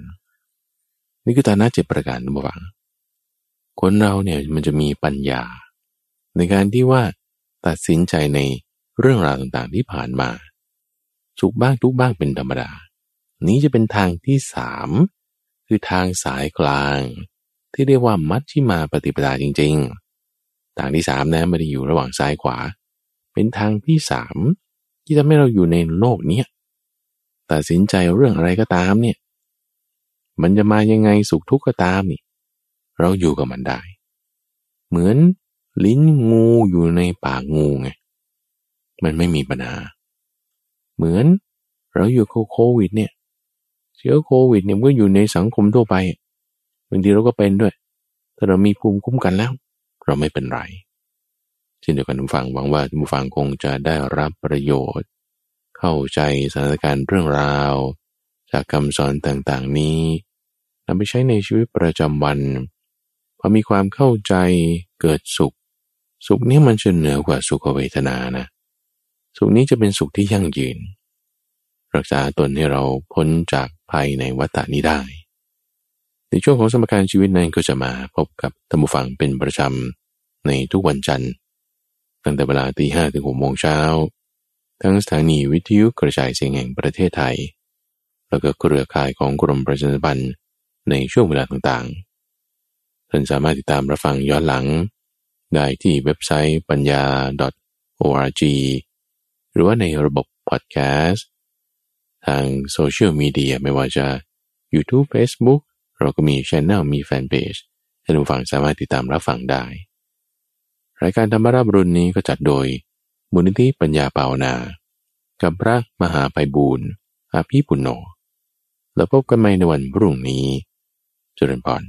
นี่คือฐานะเจ็ดประการนะบังคนเราเนี่ยมันจะมีปัญญา ในการที่ว่าตัดสินใจในเรื่องราวต่างๆที่ผ่านมาสุขบ้างทุกบ้างเป็นธรรมดา นี้จะเป็นทางที่สามคือทางสายกลาง ที่เรียกว่ามัชชิมาปฏิปทาจริง ๆ ทางที่สามนะไม่ได้อยู่ระหว่างซ้ายขวา เป็นทางที่สามที่ทำให้เราอยู่ในโลกนี้ตัดสินใจเรื่องอะไรก็ตามเนี่ย มันจะมายังไงสุขทุกข์ก็ตามนี่ เราอยู่กับมันได้ เหมือน ลิ้นงูอยู่ในปากงูไง มันไม่มีปัญหา เหมือนเราอยู่กับโควิดเนี่ย เชื้อโควิดเนี่ยก็อยู่ในสังคมทั่วไป บางทีเราก็เป็นด้วย ถ้าเรามีภูมิคุ้มกันแล้ว เราไม่เป็นไร เช่นเดียวกันผู้ฟังหวังว่าผู้ฟังคงจะได้รับประโยชน์ เข้าใจสถานการณ์เรื่องราว จากคำสอนต่างๆนี้นำไปใช้ในชีวิตประจำวันพอมีความเข้าใจเกิดสุข สุขนี้มันจะเหนือกว่าสุขเวทนานะ สุขนี้จะเป็นสุขที่ยั่งยืน รักษาตนให้เราพ้นจากภัยในวัฏฏนี้ได้ ในช่วงของสมการชีวิตนั้นก็จะมาพบกับธรรมฟังเป็นประจำในทุกวันจันทร์ตั้งแต่เวลาตีห้ถึงหกโมงเช้า ทั้งสถานีวิทยุกระจายเสียงแห่งประเทศไทย แล้วก็เครือข่ายของกรมประชาสัมพันธ์ในช่วงเวลาต่างๆ ท่านสามารถติดตามรับฟังย้อนหลัง ได้ที่เว็บไซต์ปัญญา .org หรือว่าในระบบพอดแคสต์ทางโซเชียลมีเดียไม่ว่าจะ YouTube Facebook เราก็มีช anel มีแฟนเพจให้ทุกฝั่งสามารถติดตามรับฟังได้ รายการธรรมราบรุนนี้ก็จัดโดยมูลนิธิปัญญาเปาวนา กับพระมหาไพบูรณ์อาภีปุณโญแล้วพบกันใหม่ในวันพรุ่งนี้จุลพร